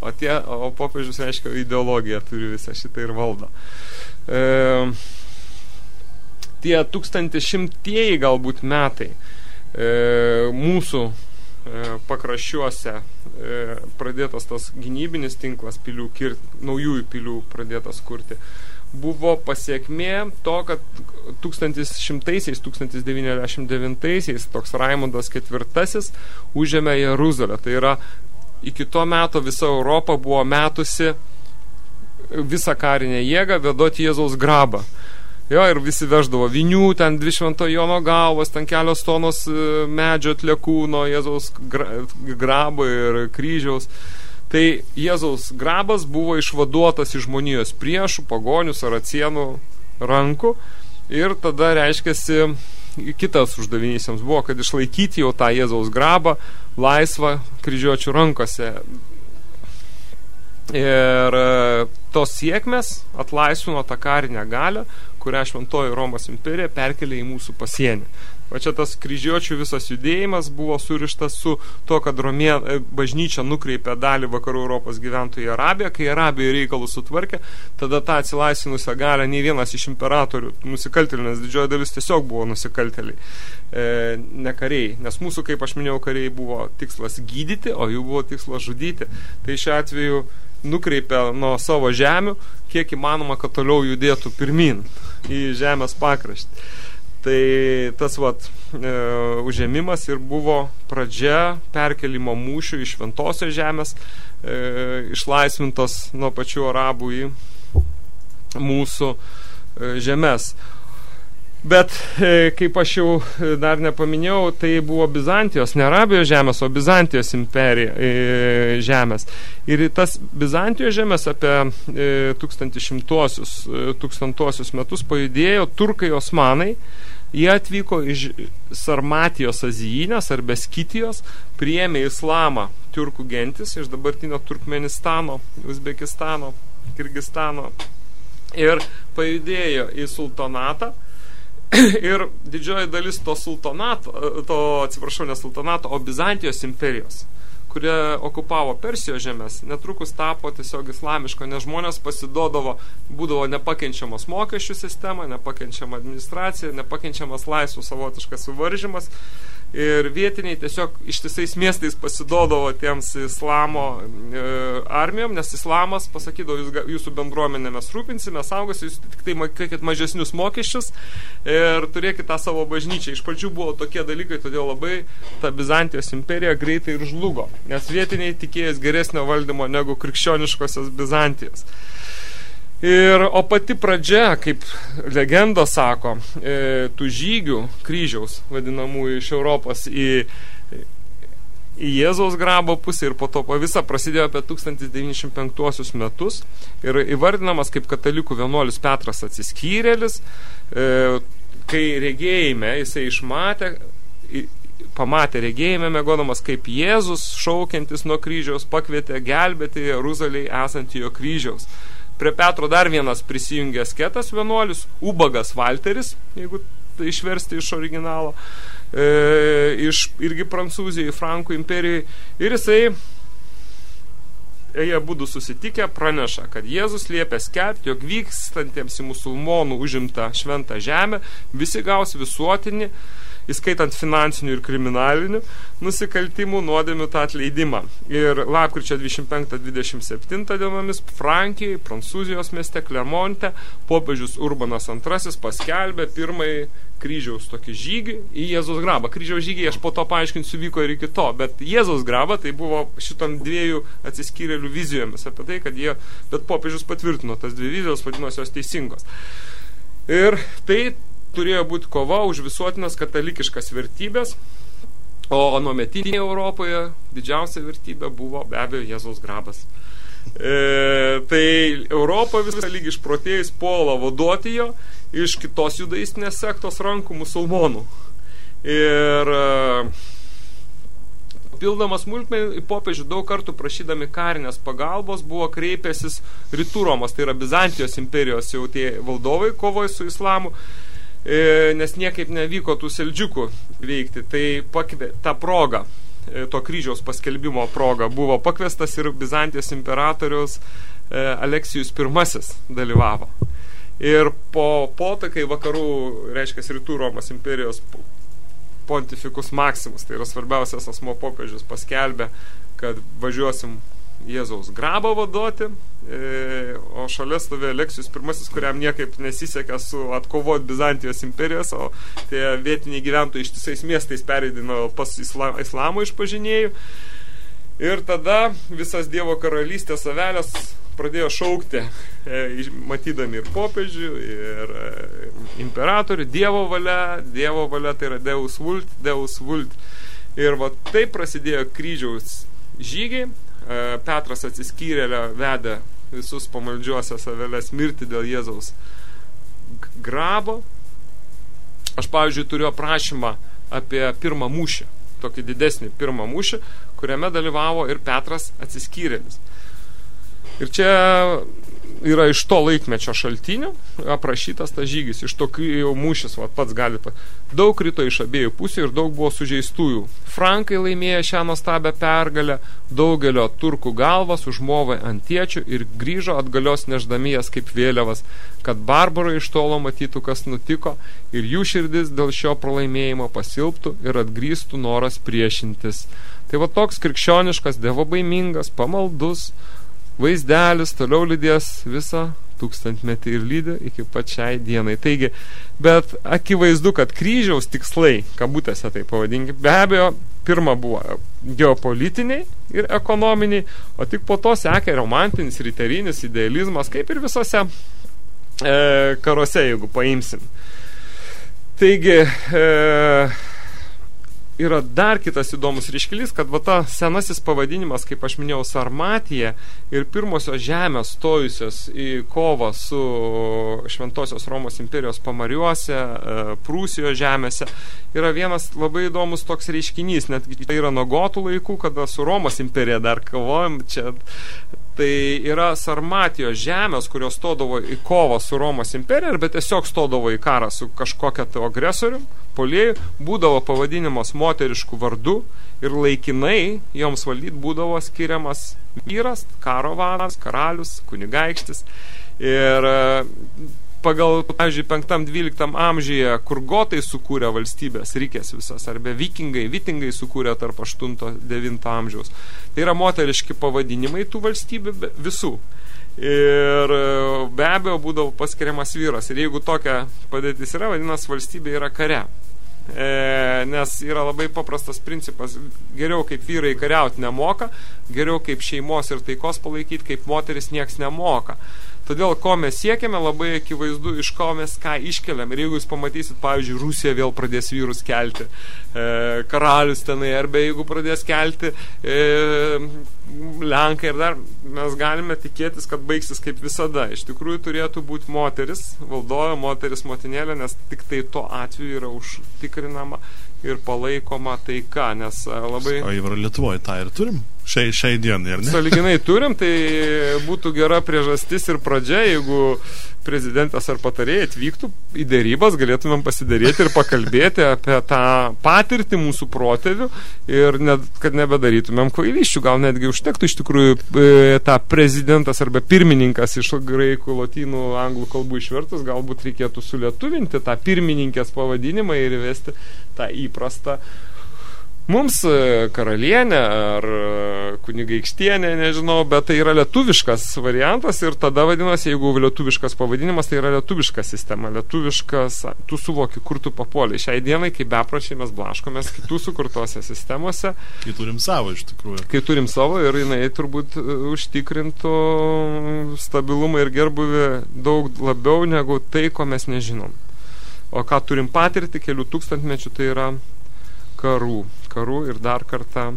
o, tie, o popiežius, reiškia, ideologiją turi visą šitą ir valdo. E, tie tūkstantis šimtieji galbūt metai e, mūsų e, pakraščiuose e, pradėtas tas gynybinis tinklas pilių, kir, naujųjų pilių pradėtas kurti, buvo pasiekmė to, kad 1100-1999 toks Raimondas IV užėmė Jeruzalę. Tai yra iki to meto visa Europa buvo metusi visą karinę jėgą vedoti Jėzaus grabą. Jo, ir visi veždavo vinių, ten dvi švento Jono galvas, ten kelios tonos e, medžio atliekų nuo Jėzaus grabo ir kryžiaus. Tai Jėzaus grabas buvo išvaduotas iš žmonijos priešų, pagonių, saracienų rankų ir tada reiškiasi kitas uždavinys jiems buvo, kad išlaikyti jau tą Jėzaus grabą laisvą kryžiuočių rankose. Ir e, tos siekmes atlaisvino tą karinę galę, kurią šventoji Romos imperija perkelė į mūsų pasienį. O čia tas kryžiuočių visas judėjimas buvo surištas su to, kad Romė, e, bažnyčia nukreipė dalį vakarų Europos gyventojų į Arabiją, kai Arabija reikalus sutvarkė, tada tą atsilaisinusią galę nei vienas iš imperatorių nusikaltėlių, nes didžioji dalis tiesiog buvo nusikaltėliai, e, ne kariai, nes mūsų, kaip aš minėjau, kariai buvo tikslas gydyti, o jų buvo tikslas žudyti. Tai šiuo atveju nukreipė nuo savo žemių, kiek įmanoma, kad toliau judėtų pirmin į žemės pakraštį. Tai tas vat, e, užėmimas ir buvo pradžia perkelimo mūšių iš šventosios žemės, e, išlaisvintos nuo pačių arabų į mūsų e, žemės. Bet, e, kaip aš jau e, dar nepaminėjau, tai buvo Bizantijos, ne Arabijos žemės, o Bizantijos imperija e, žemės. Ir tas Bizantijos žemės apie tūkstantišimtuosius, tūkstantuosius metus pajudėjo turkai osmanai, jie atvyko iš Sarmatijos azijinės ar Beskitijos, priėmė islamą turkų gentis iš dabartinio Turkmenistano, Uzbekistano, Kirgistano ir pajudėjo į sultanatą, <coughs> ir didžioji dalis to sultonato, to atsiprašau, ne sultonato, o Bizantijos imperijos, kurie okupavo Persijos žemės, netrukus tapo tiesiog islamiško, nes žmonės pasidodavo, būdavo nepakenčiamas mokesčių sistema, nepakenčiama administracija, nepakenčiamas laisvų savotiškas suvaržymas ir vietiniai tiesiog ištisais miestais pasidodavo tiems islamo e, armijom, nes islamas pasakydavo, jūs, jūsų bendruomenė mes rūpinsime, saugos, jūs tik tai mokėkit mažesnius mokesčius ir turėkit tą savo bažnyčią. Iš pradžių buvo tokie dalykai, todėl labai ta Bizantijos imperija greitai ir žlugo, nes vietiniai tikėjęs geresnio valdymo negu krikščioniškosios Bizantijos. Ir, o pati pradžia, kaip legenda sako, e, tų žygių kryžiaus vadinamųjų iš Europos į, į Jėzaus grabo pusę ir po to po visą prasidėjo apie 1905 metus ir įvardinamas kaip katalikų vienuolis Petras atsiskyrėlis, e, kai regėjime jisai išmatė, pamatė regėjime mėgodamas, kaip Jėzus šaukiantis nuo kryžiaus pakvietė gelbėti Jeruzaliai esantį jo kryžiaus. Prie Petro dar vienas prisijungęs ketas vienuolis, Ubagas Valteris, jeigu tai išversti iš originalo, e, iš irgi Prancūzijai, Frankų imperijai. Ir jisai jie būdų susitikę praneša, kad Jėzus liepia skelbti, jog vykstantiems į musulmonų užimtą šventą žemę visi gaus visuotinį įskaitant finansinių ir kriminalinių nusikaltimų nuodėmių tą atleidimą. Ir lapkričio 25-27 dienomis Frankijai, Prancūzijos mieste Clermonte, popiežius Urbanas II paskelbė pirmąjį kryžiaus tokį žygį į Jėzaus grabą. Kryžiaus žygiai, aš po to paaiškinsiu, vyko ir iki to, bet Jėzaus grabą tai buvo šitom dviejų atsiskyrėlių vizijomis apie tai, kad jie, bet popiežius patvirtino tas dvi vizijos, vadinosi jos teisingos. Ir tai turėjo būti kova už visuotinas katalikiškas vertybės, o anuometinėje Europoje didžiausia vertybė buvo be abejo Jėzaus grabas. E, tai Europa visą lyg išprotėjus puola vaduoti jo iš kitos judaistinės sektos rankų musulmonų. Ir e, pildamas smulkmenį į popiežių daug kartų prašydami karinės pagalbos buvo kreipęsis rytų Romos, tai yra Bizantijos imperijos jau tie valdovai kovoja su islamu nes niekaip nevyko tų seldžiukų veikti. Tai pakvė, ta proga, e, to kryžiaus paskelbimo proga, buvo pakvestas ir Bizantijos imperatorius e, Aleksijus I dalyvavo. Ir po, po to, kai vakarų, reiškia, rytų Romos imperijos pontifikus maximus, tai yra svarbiausias asmo popiežius paskelbė, kad važiuosim Jėzaus grabą vadoti, e, o šalia stovėjo Aleksijus pirmasis, kuriam niekaip nesisekė su atkovot Bizantijos imperijos, o tie vietiniai gyventojai ištisais miestais pereidino pas isla, islamo išpažinėjų. Ir tada visas Dievo karalystės avelės pradėjo šaukti, e, matydami ir popiežių, ir e, imperatorių, Dievo valia, Dievo valia tai yra Deus vult, Deus vult. Ir va taip prasidėjo kryžiaus žygiai, E, Petras atsiskyrėlio vedė visus pamaldžiuosios avelės mirti dėl Jėzaus grabo. Aš, pavyzdžiui, turiu aprašymą apie pirmą mūšį, tokį didesnį pirmą mūšį, kuriame dalyvavo ir Petras atsiskyrėlis. Ir čia yra iš to laikmečio šaltinių aprašytas tas žygis, iš tokių jau mūšis, va, pats gali. Daug krito iš abiejų pusių ir daug buvo sužeistųjų. Frankai laimėjo šią nuostabę pergalę, daugelio turkų galvas užmovė ant tiečių ir grįžo atgalios neždami jas kaip vėliavas, kad barbarai iš tolo matytų, kas nutiko ir jų širdis dėl šio pralaimėjimo pasilptų ir atgrįstų noras priešintis. Tai va toks krikščioniškas, devobaimingas, pamaldus, vaizdelis toliau lydės visą tūkstantmetį ir lydė iki pačiai dienai. Taigi, bet akivaizdu, kad kryžiaus tikslai, kabutėse tai pavadinkim, be abejo, pirma buvo geopolitiniai ir ekonominiai, o tik po to sekė romantinis, riterinis idealizmas, kaip ir visose e, karuose, jeigu paimsim. Taigi, e, yra dar kitas įdomus reiškinys, kad va ta senasis pavadinimas, kaip aš minėjau, Sarmatija ir pirmosios žemės stojusios į kovą su Šventosios Romos imperijos pamariuose, e, Prūsijos žemėse, yra vienas labai įdomus toks reiškinys, net tai yra nuo gotų laikų, kada su Romos imperija dar kovojam, čia tai yra Sarmatijos žemės, kurios stodavo į kovą su Romos imperija, bet tiesiog stodavo į karą su kažkokia tai agresorium, polėjų, būdavo pavadinimas moteriškų vardų ir laikinai joms valdyti būdavo skiriamas vyras, karo vadas, karalius, kunigaikštis. Ir pagal, pavyzdžiui, 5-12 amžiuje, kur gotai sukūrė valstybės, rykės visas, arba vikingai, vitingai sukūrė tarp 8-9 amžiaus. Tai yra moteriški pavadinimai tų valstybių visų. Ir e, be abejo būdavo paskiriamas vyras. Ir jeigu tokia padėtis yra, vadinasi, valstybė yra kare e, nes yra labai paprastas principas, geriau kaip vyrai kariauti nemoka, geriau kaip šeimos ir taikos palaikyti, kaip moteris nieks nemoka. Todėl, ko mes siekiame, labai akivaizdu, iš ko mes ką iškeliam. Ir jeigu jūs pamatysit, pavyzdžiui, Rusija vėl pradės vyrus kelti, e, karalius tenai, arba jeigu pradės kelti e, Lenkai ir dar, mes galime tikėtis, kad baigsis kaip visada. Iš tikrųjų turėtų būti moteris, valdojo moteris motinėlė, nes tik tai to atveju yra užtikrinama ir palaikoma taika, nes e, labai... O įvaro Lietuvoje tą ir turim? Šiai, šiai dienai? Saliginai turim, tai būtų gera priežastis ir pradžia, jeigu prezidentas ar patarėjai atvyktų į dėrybas, galėtumėm pasidaryti ir pakalbėti apie tą patirtį mūsų protėvių ir net, kad nebedarytumėm kvailyščių. Gal netgi užtektų iš tikrųjų e, tą prezidentas arba pirmininkas iš graikų, lotynų, anglų kalbų išvertus, galbūt reikėtų sulietuvinti tą pirmininkės pavadinimą ir įvesti tą įprastą Mums e, karalienė ar e, kunigaikštienė, nežinau, bet tai yra lietuviškas variantas ir tada vadinasi, jeigu lietuviškas pavadinimas, tai yra lietuviška sistema, lietuviškas, tu suvoki, kur tu papuoliai. Šiai dienai, kai beprašiai mes blaškomės kitų sukurtose sistemose. Kai turim savo, iš tikrųjų. Kai turim savo ir jinai turbūt e, užtikrintų stabilumą ir gerbuvį daug labiau negu tai, ko mes nežinom. O ką turim patirti kelių tūkstantmečių, tai yra karų, karų ir dar kartą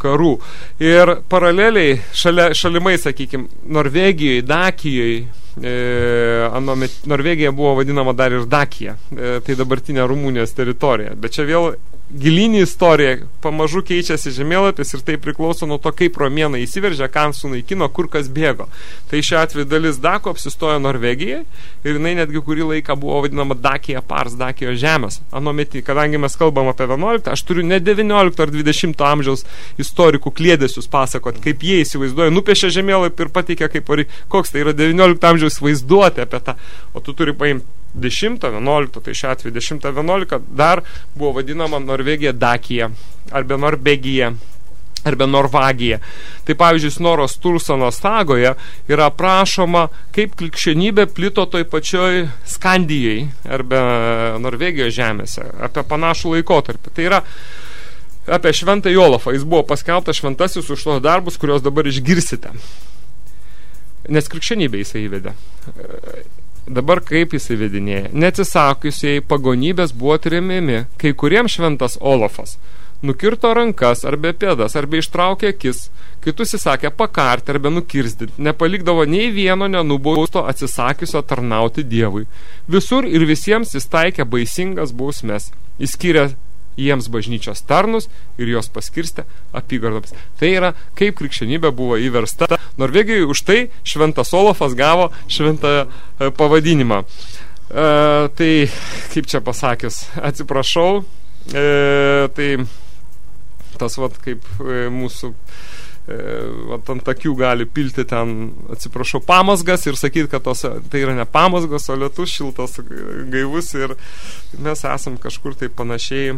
karų. Ir paraleliai, šalia, šalimai, sakykime, Norvegijoje, Dakijoje, e, anomet, Norvegija buvo vadinama dar ir Dakija, e, tai dabartinė Rumunijos teritorija. Bet čia vėl gilinį istoriją, pamažu keičiasi žemėlapis ir tai priklauso nuo to, kaip romėnai įsiveržė, kam sunaikino, kur kas bėgo. Tai šiuo atveju dalis Dako apsistojo Norvegijai ir jinai netgi kurį laiką buvo vadinama Dakija Pars, Dakijos žemės. Anometį, kadangi mes kalbam apie 11, aš turiu ne 19 ar 20 amžiaus istorikų klėdesius pasakot, kaip jie įsivaizduoja, nupiešė žemėlapį ir pateikė, kaip, koks tai yra 19 amžiaus vaizduoti apie tą. O tu turi paimti 10-11, tai šiuo atveju 10-11 dar buvo vadinama Norvegija Dakija arba Norvegija arba Norvagija. Tai pavyzdžiui, Snoros Tursono stagoje yra aprašoma, kaip klikščionybė plito toj pačioj Skandijai arba Norvegijos žemėse, apie panašų laikotarpį. Tai yra apie šventą Jolafą. Jis buvo paskelbtas šventasis už tos darbus, kuriuos dabar išgirsite. Nes krikščionybė jisai įvedė. Dabar kaip jisai vedinėja? Neatsisakiusiai pagonybės buvo tremiami, kai kuriems šventas Olafas – nukirto rankas arba pėdas, arba ištraukė akis, kitus įsakė pakarti arba nukirsdinti, nepalikdavo nei vieno nenubausto atsisakiusio tarnauti Dievui. Visur ir visiems jis taikė baisingas bausmes, įskyrė jiems bažnyčios tarnus ir jos paskirstė apygardoms. Tai yra, kaip krikščionybė buvo įversta. Norvegijoje už tai šventas Olafas gavo šventą e, pavadinimą. E, tai, kaip čia pasakius, atsiprašau, e, tai tas vat kaip e, mūsų vat ant akių gali pilti ten, atsiprašau, pamasgas ir sakyti, kad tos, tai yra ne pamasgas, o lietus šiltas, gaivus ir mes esam kažkur tai panašiai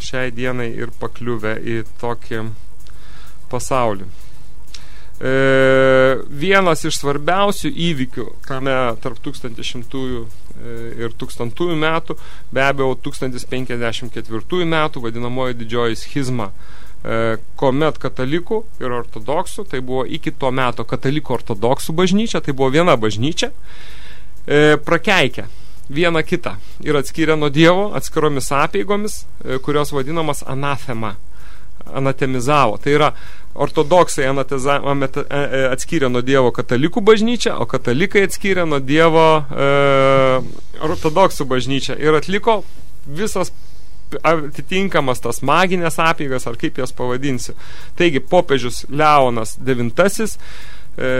šiai dienai ir pakliuvę į tokį pasaulį. E, vienas iš svarbiausių įvykių tame tarp 1100 e, ir 1000 metų, be abejo 1054 metų vadinamoji didžioji schizma, e, kuomet katalikų ir ortodoksų, tai buvo iki to meto katalikų ortodoksų bažnyčia, tai buvo viena bažnyčia, e, prakeikė vieną kitą ir atskyrė nuo Dievo atskiromis apeigomis, e, kurios vadinamas anafema anatemizavo. Tai yra ortodoksai e, e, atskyrė nuo Dievo katalikų bažnyčią, o katalikai atskyrė nuo Dievo e, ortodoksų bažnyčią ir atliko visas atitinkamas tas maginės apygas, ar kaip jas pavadinsiu. Taigi, popiežius Leonas IX, e,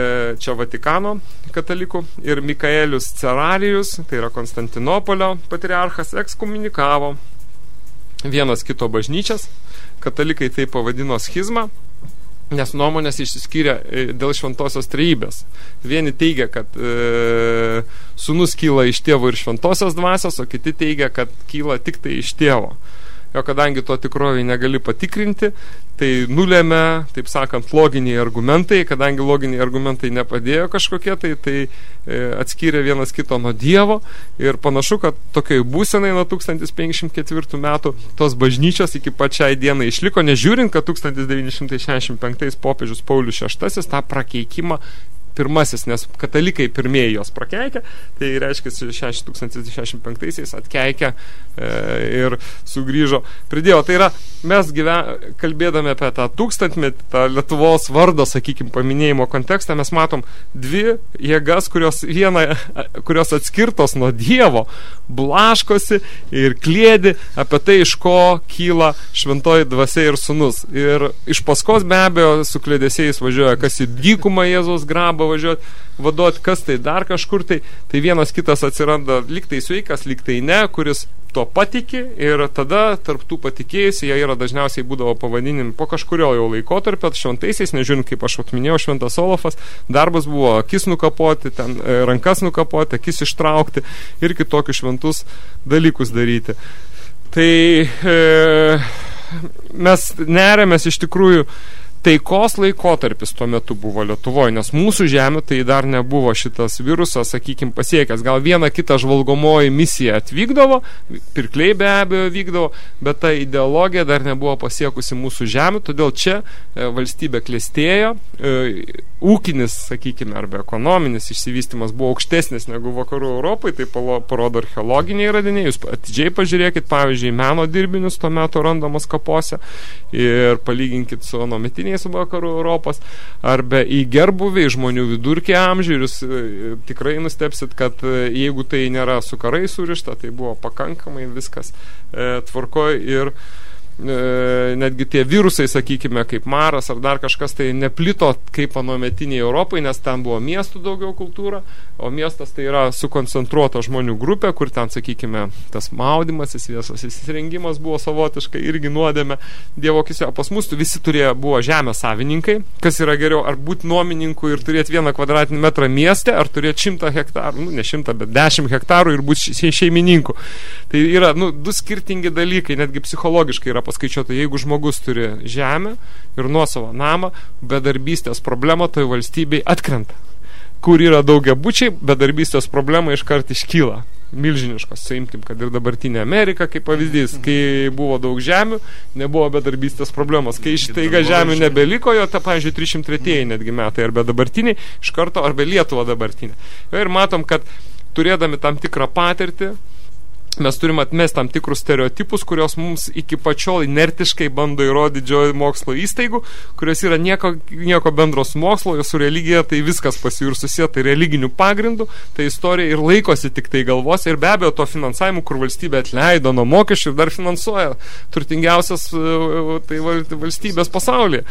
čia Vatikano katalikų, ir Mikaelius Cerarijus, tai yra Konstantinopolio patriarchas, ekskomunikavo vienas kito bažnyčias, katalikai tai pavadino schizmą, nes nuomonės išsiskyrė e, dėl šventosios trejybės. Vieni teigia, kad e, sunus kyla iš tėvo ir šventosios dvasios, o kiti teigia, kad kyla tik tai iš tėvo jo kadangi to tikrovai negali patikrinti, tai nulėmė, taip sakant, loginiai argumentai, kadangi loginiai argumentai nepadėjo kažkokie, tai, tai e, atskyrė vienas kito nuo Dievo. Ir panašu, kad tokiai būsenai nuo 1554 metų tos bažnyčios iki pačiai dienai išliko, nežiūrint, kad 1965 popiežius Paulius VI tą prakeikimą pirmasis, nes katalikai pirmieji jos prakeikė, tai reiškia 6065-aisiais atkeikę e, ir sugrįžo, pridėjo. Tai yra, mes gyven, kalbėdami apie tą tūkstantmetį, tą Lietuvos vardo, sakykime, paminėjimo kontekstą, mes matom dvi jėgas, kurios, viena, kurios atskirtos nuo Dievo, blaškosi ir klėdi apie tai, iš ko kyla šventoji dvasia ir sunus. Ir iš paskos be abejo su klėdėsiais važiuoja, kas į dykumą Jėzaus grabą, arba važiuoti vaduoti, kas tai dar kažkur tai, tai vienas kitas atsiranda lyg tai sveikas, lyg tai ne, kuris to patiki ir tada tarp tų patikėjusių jie yra dažniausiai būdavo pavadinimi po kažkurio jau laikotarpio šventaisiais, nežiūrint, kaip aš atminėjau, šventas Olafas, darbas buvo akis nukapoti, ten e, rankas nukapoti, akis ištraukti ir kitokius šventus dalykus daryti. Tai e, mes neremės iš tikrųjų taikos laikotarpis tuo metu buvo Lietuvoje, nes mūsų žemė tai dar nebuvo šitas virusas, sakykime, pasiekęs. Gal vieną kitą žvalgomoji misija atvykdavo, pirkliai be abejo vykdavo, bet ta ideologija dar nebuvo pasiekusi mūsų žemė, todėl čia e, valstybė klėstėjo, e, ūkinis, sakykime, arba ekonominis išsivystimas buvo aukštesnis negu vakarų Europai, tai parodo archeologiniai radiniai. Jūs atidžiai pažiūrėkit, pavyzdžiui, meno dirbinius tuo metu randamas kapose ir palyginkit su anometiniai kaimynės vakarų Europos, arba į gerbuvį žmonių vidurkį amžių ir jūs e, tikrai nustepsit, kad e, jeigu tai nėra su karai surišta, tai buvo pakankamai viskas e, tvarkoj ir e, netgi tie virusai, sakykime, kaip maras ar dar kažkas, tai neplito kaip anometiniai Europai, nes ten buvo miestų daugiau kultūra, o miestas tai yra sukoncentruota žmonių grupė, kur ten, sakykime, tas maudimasis, viesas įsirengimas buvo savotiškai irgi nuodėme Dievo akise, pas mus visi turėjo, buvo žemės savininkai, kas yra geriau, ar būti nuomininku ir turėti vieną kvadratinį metrą mieste, ar turėti šimtą hektarų, nu ne šimtą, bet dešimt hektarų ir būti šeimininku. Tai yra, nu, du skirtingi dalykai, netgi psichologiškai yra paskaičiuota, jeigu žmogus turi žemę ir nuosavą namą, bedarbystės problema toj valstybei atkrenta. Kur yra daugiabučiai, bedarbystės problema iškart iškyla milžiniškos, saimkim, kad ir dabartinė Amerika, kaip pavyzdys, kai buvo daug žemių, nebuvo bedarbystės problemos. Kai šitaiga žemių nebeliko, jo, ta, pavyzdžiui, 303 netgi metai, arba dabartiniai, iš karto, arba Lietuva dabartinė. Ir matom, kad turėdami tam tikrą patirtį, mes turim atmesti tam tikrus stereotipus, kurios mums iki pačiol inertiškai bando įrodyti didžioji mokslo įstaigų, kurios yra nieko, nieko bendro su mokslo, su religija, tai viskas pas jų ir susiję, tai religinių pagrindų, tai istorija ir laikosi tik tai galvos ir be abejo to finansavimu, kur valstybė atleido nuo mokesčių ir dar finansuoja turtingiausias tai valstybės pasaulyje.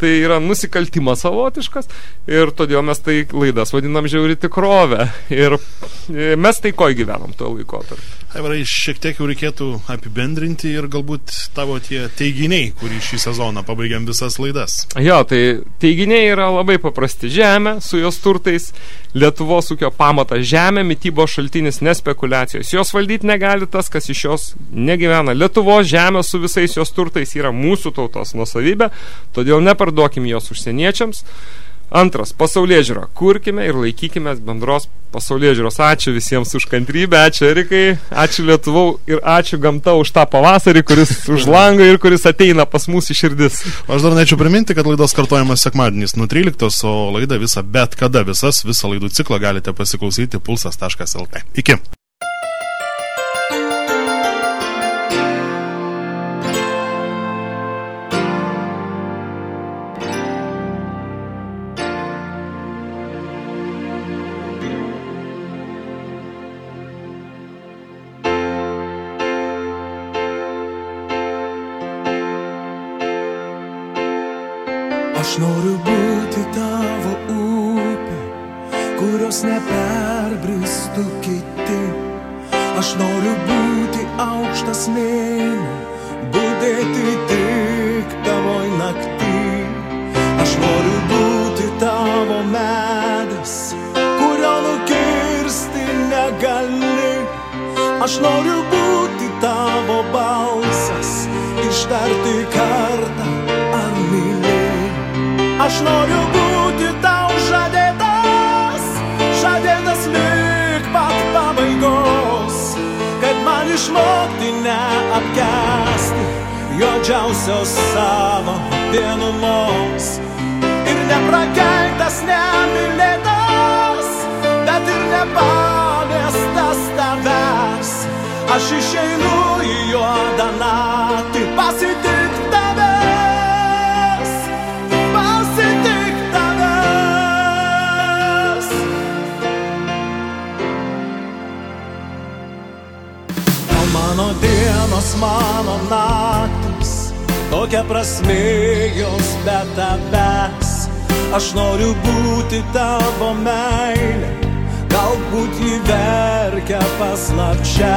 Tai yra nusikaltimas savotiškas ir todėl mes tai laidas vadinam žiauri tikrovę. Ir e, mes tai ko gyvenom tuo laikotarpiu. Aivarai, šiek tiek jau reikėtų apibendrinti ir galbūt tavo tie teiginiai, kurį šį sezoną pabaigiam visas laidas. Jo, tai teiginiai yra labai paprasti. Žemė su jos turtais, Lietuvos ūkio pamatas žemė, mytybo šaltinis, nespekulacijos. Jos valdyti negali tas, kas iš jos negyvena. Lietuvos žemė su visais jos turtais yra mūsų tautos nusavybė, todėl neparduokim jos užsieniečiams. Antras, pasaulyje žiūro. Kurkime ir laikykime bendros pasaulyje žiūros. Ačiū visiems už kantrybę, ačiū Erikai, ačiū Lietuvau ir ačiū gamta už tą pavasarį, kuris už lango ir kuris ateina pas mūsų širdis. Aš dar norėčiau priminti, kad laidos kartojamas sekmadieniais nuo 13, o laidą visą bet kada visas, visą laidų ciklą galite pasiklausyti pulsas.lt. Iki. Juodžiausios savo dienumos. Ir neprakeiktas, nemylėtas, bet ir nepaliestas tavęs. Aš išeinu į juodą naktį pasitikti mano dienos, mano naktis, tokia prasmė jos be tavęs. Aš noriu būti tavo meilė, galbūt jį verkia paslapčia.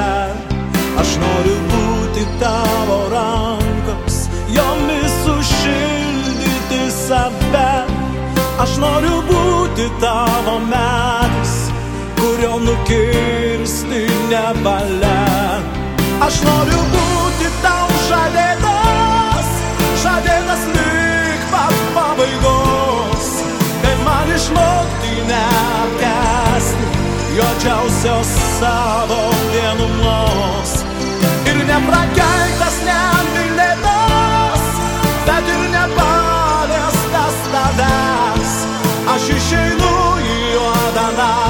Aš noriu būti tavo rankos, jomis sušildyti save. Aš noriu būti tavo medis, kurio nukirsti nevalia. Aš noriu būti tau žadėtas, žadėtas lik pat pabaigos, kai man išmokti neapkesti juodžiausios savo dienumos. Ir neprakeiktas, nemylėtas, bet ir nepaliestas tavęs. Aš išeinu į juodą naktį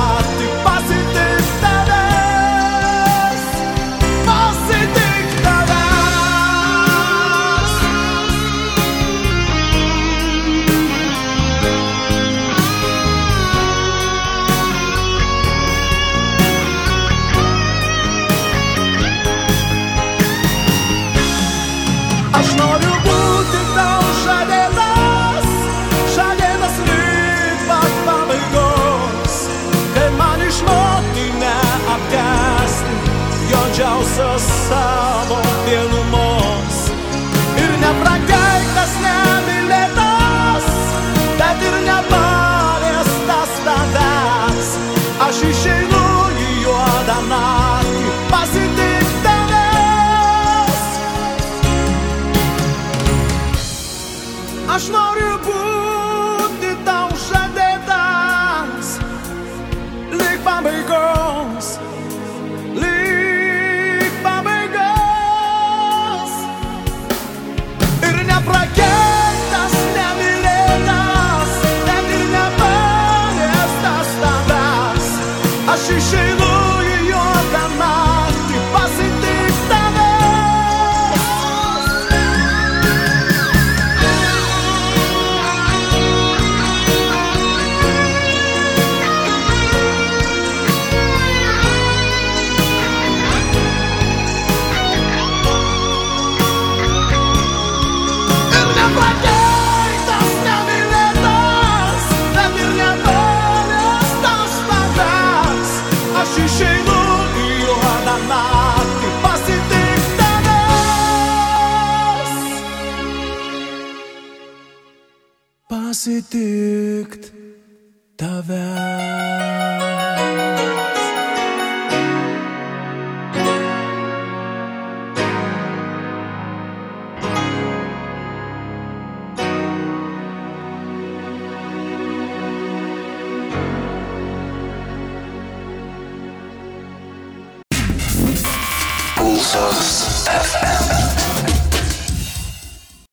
savo vienumos ir neprakeiktas nemylėtas, bet ir nepaliestas tavęs. Aš išeinu į juodą naktį pasitikti tavęs. Aš noriu. Pasitikt tavęs.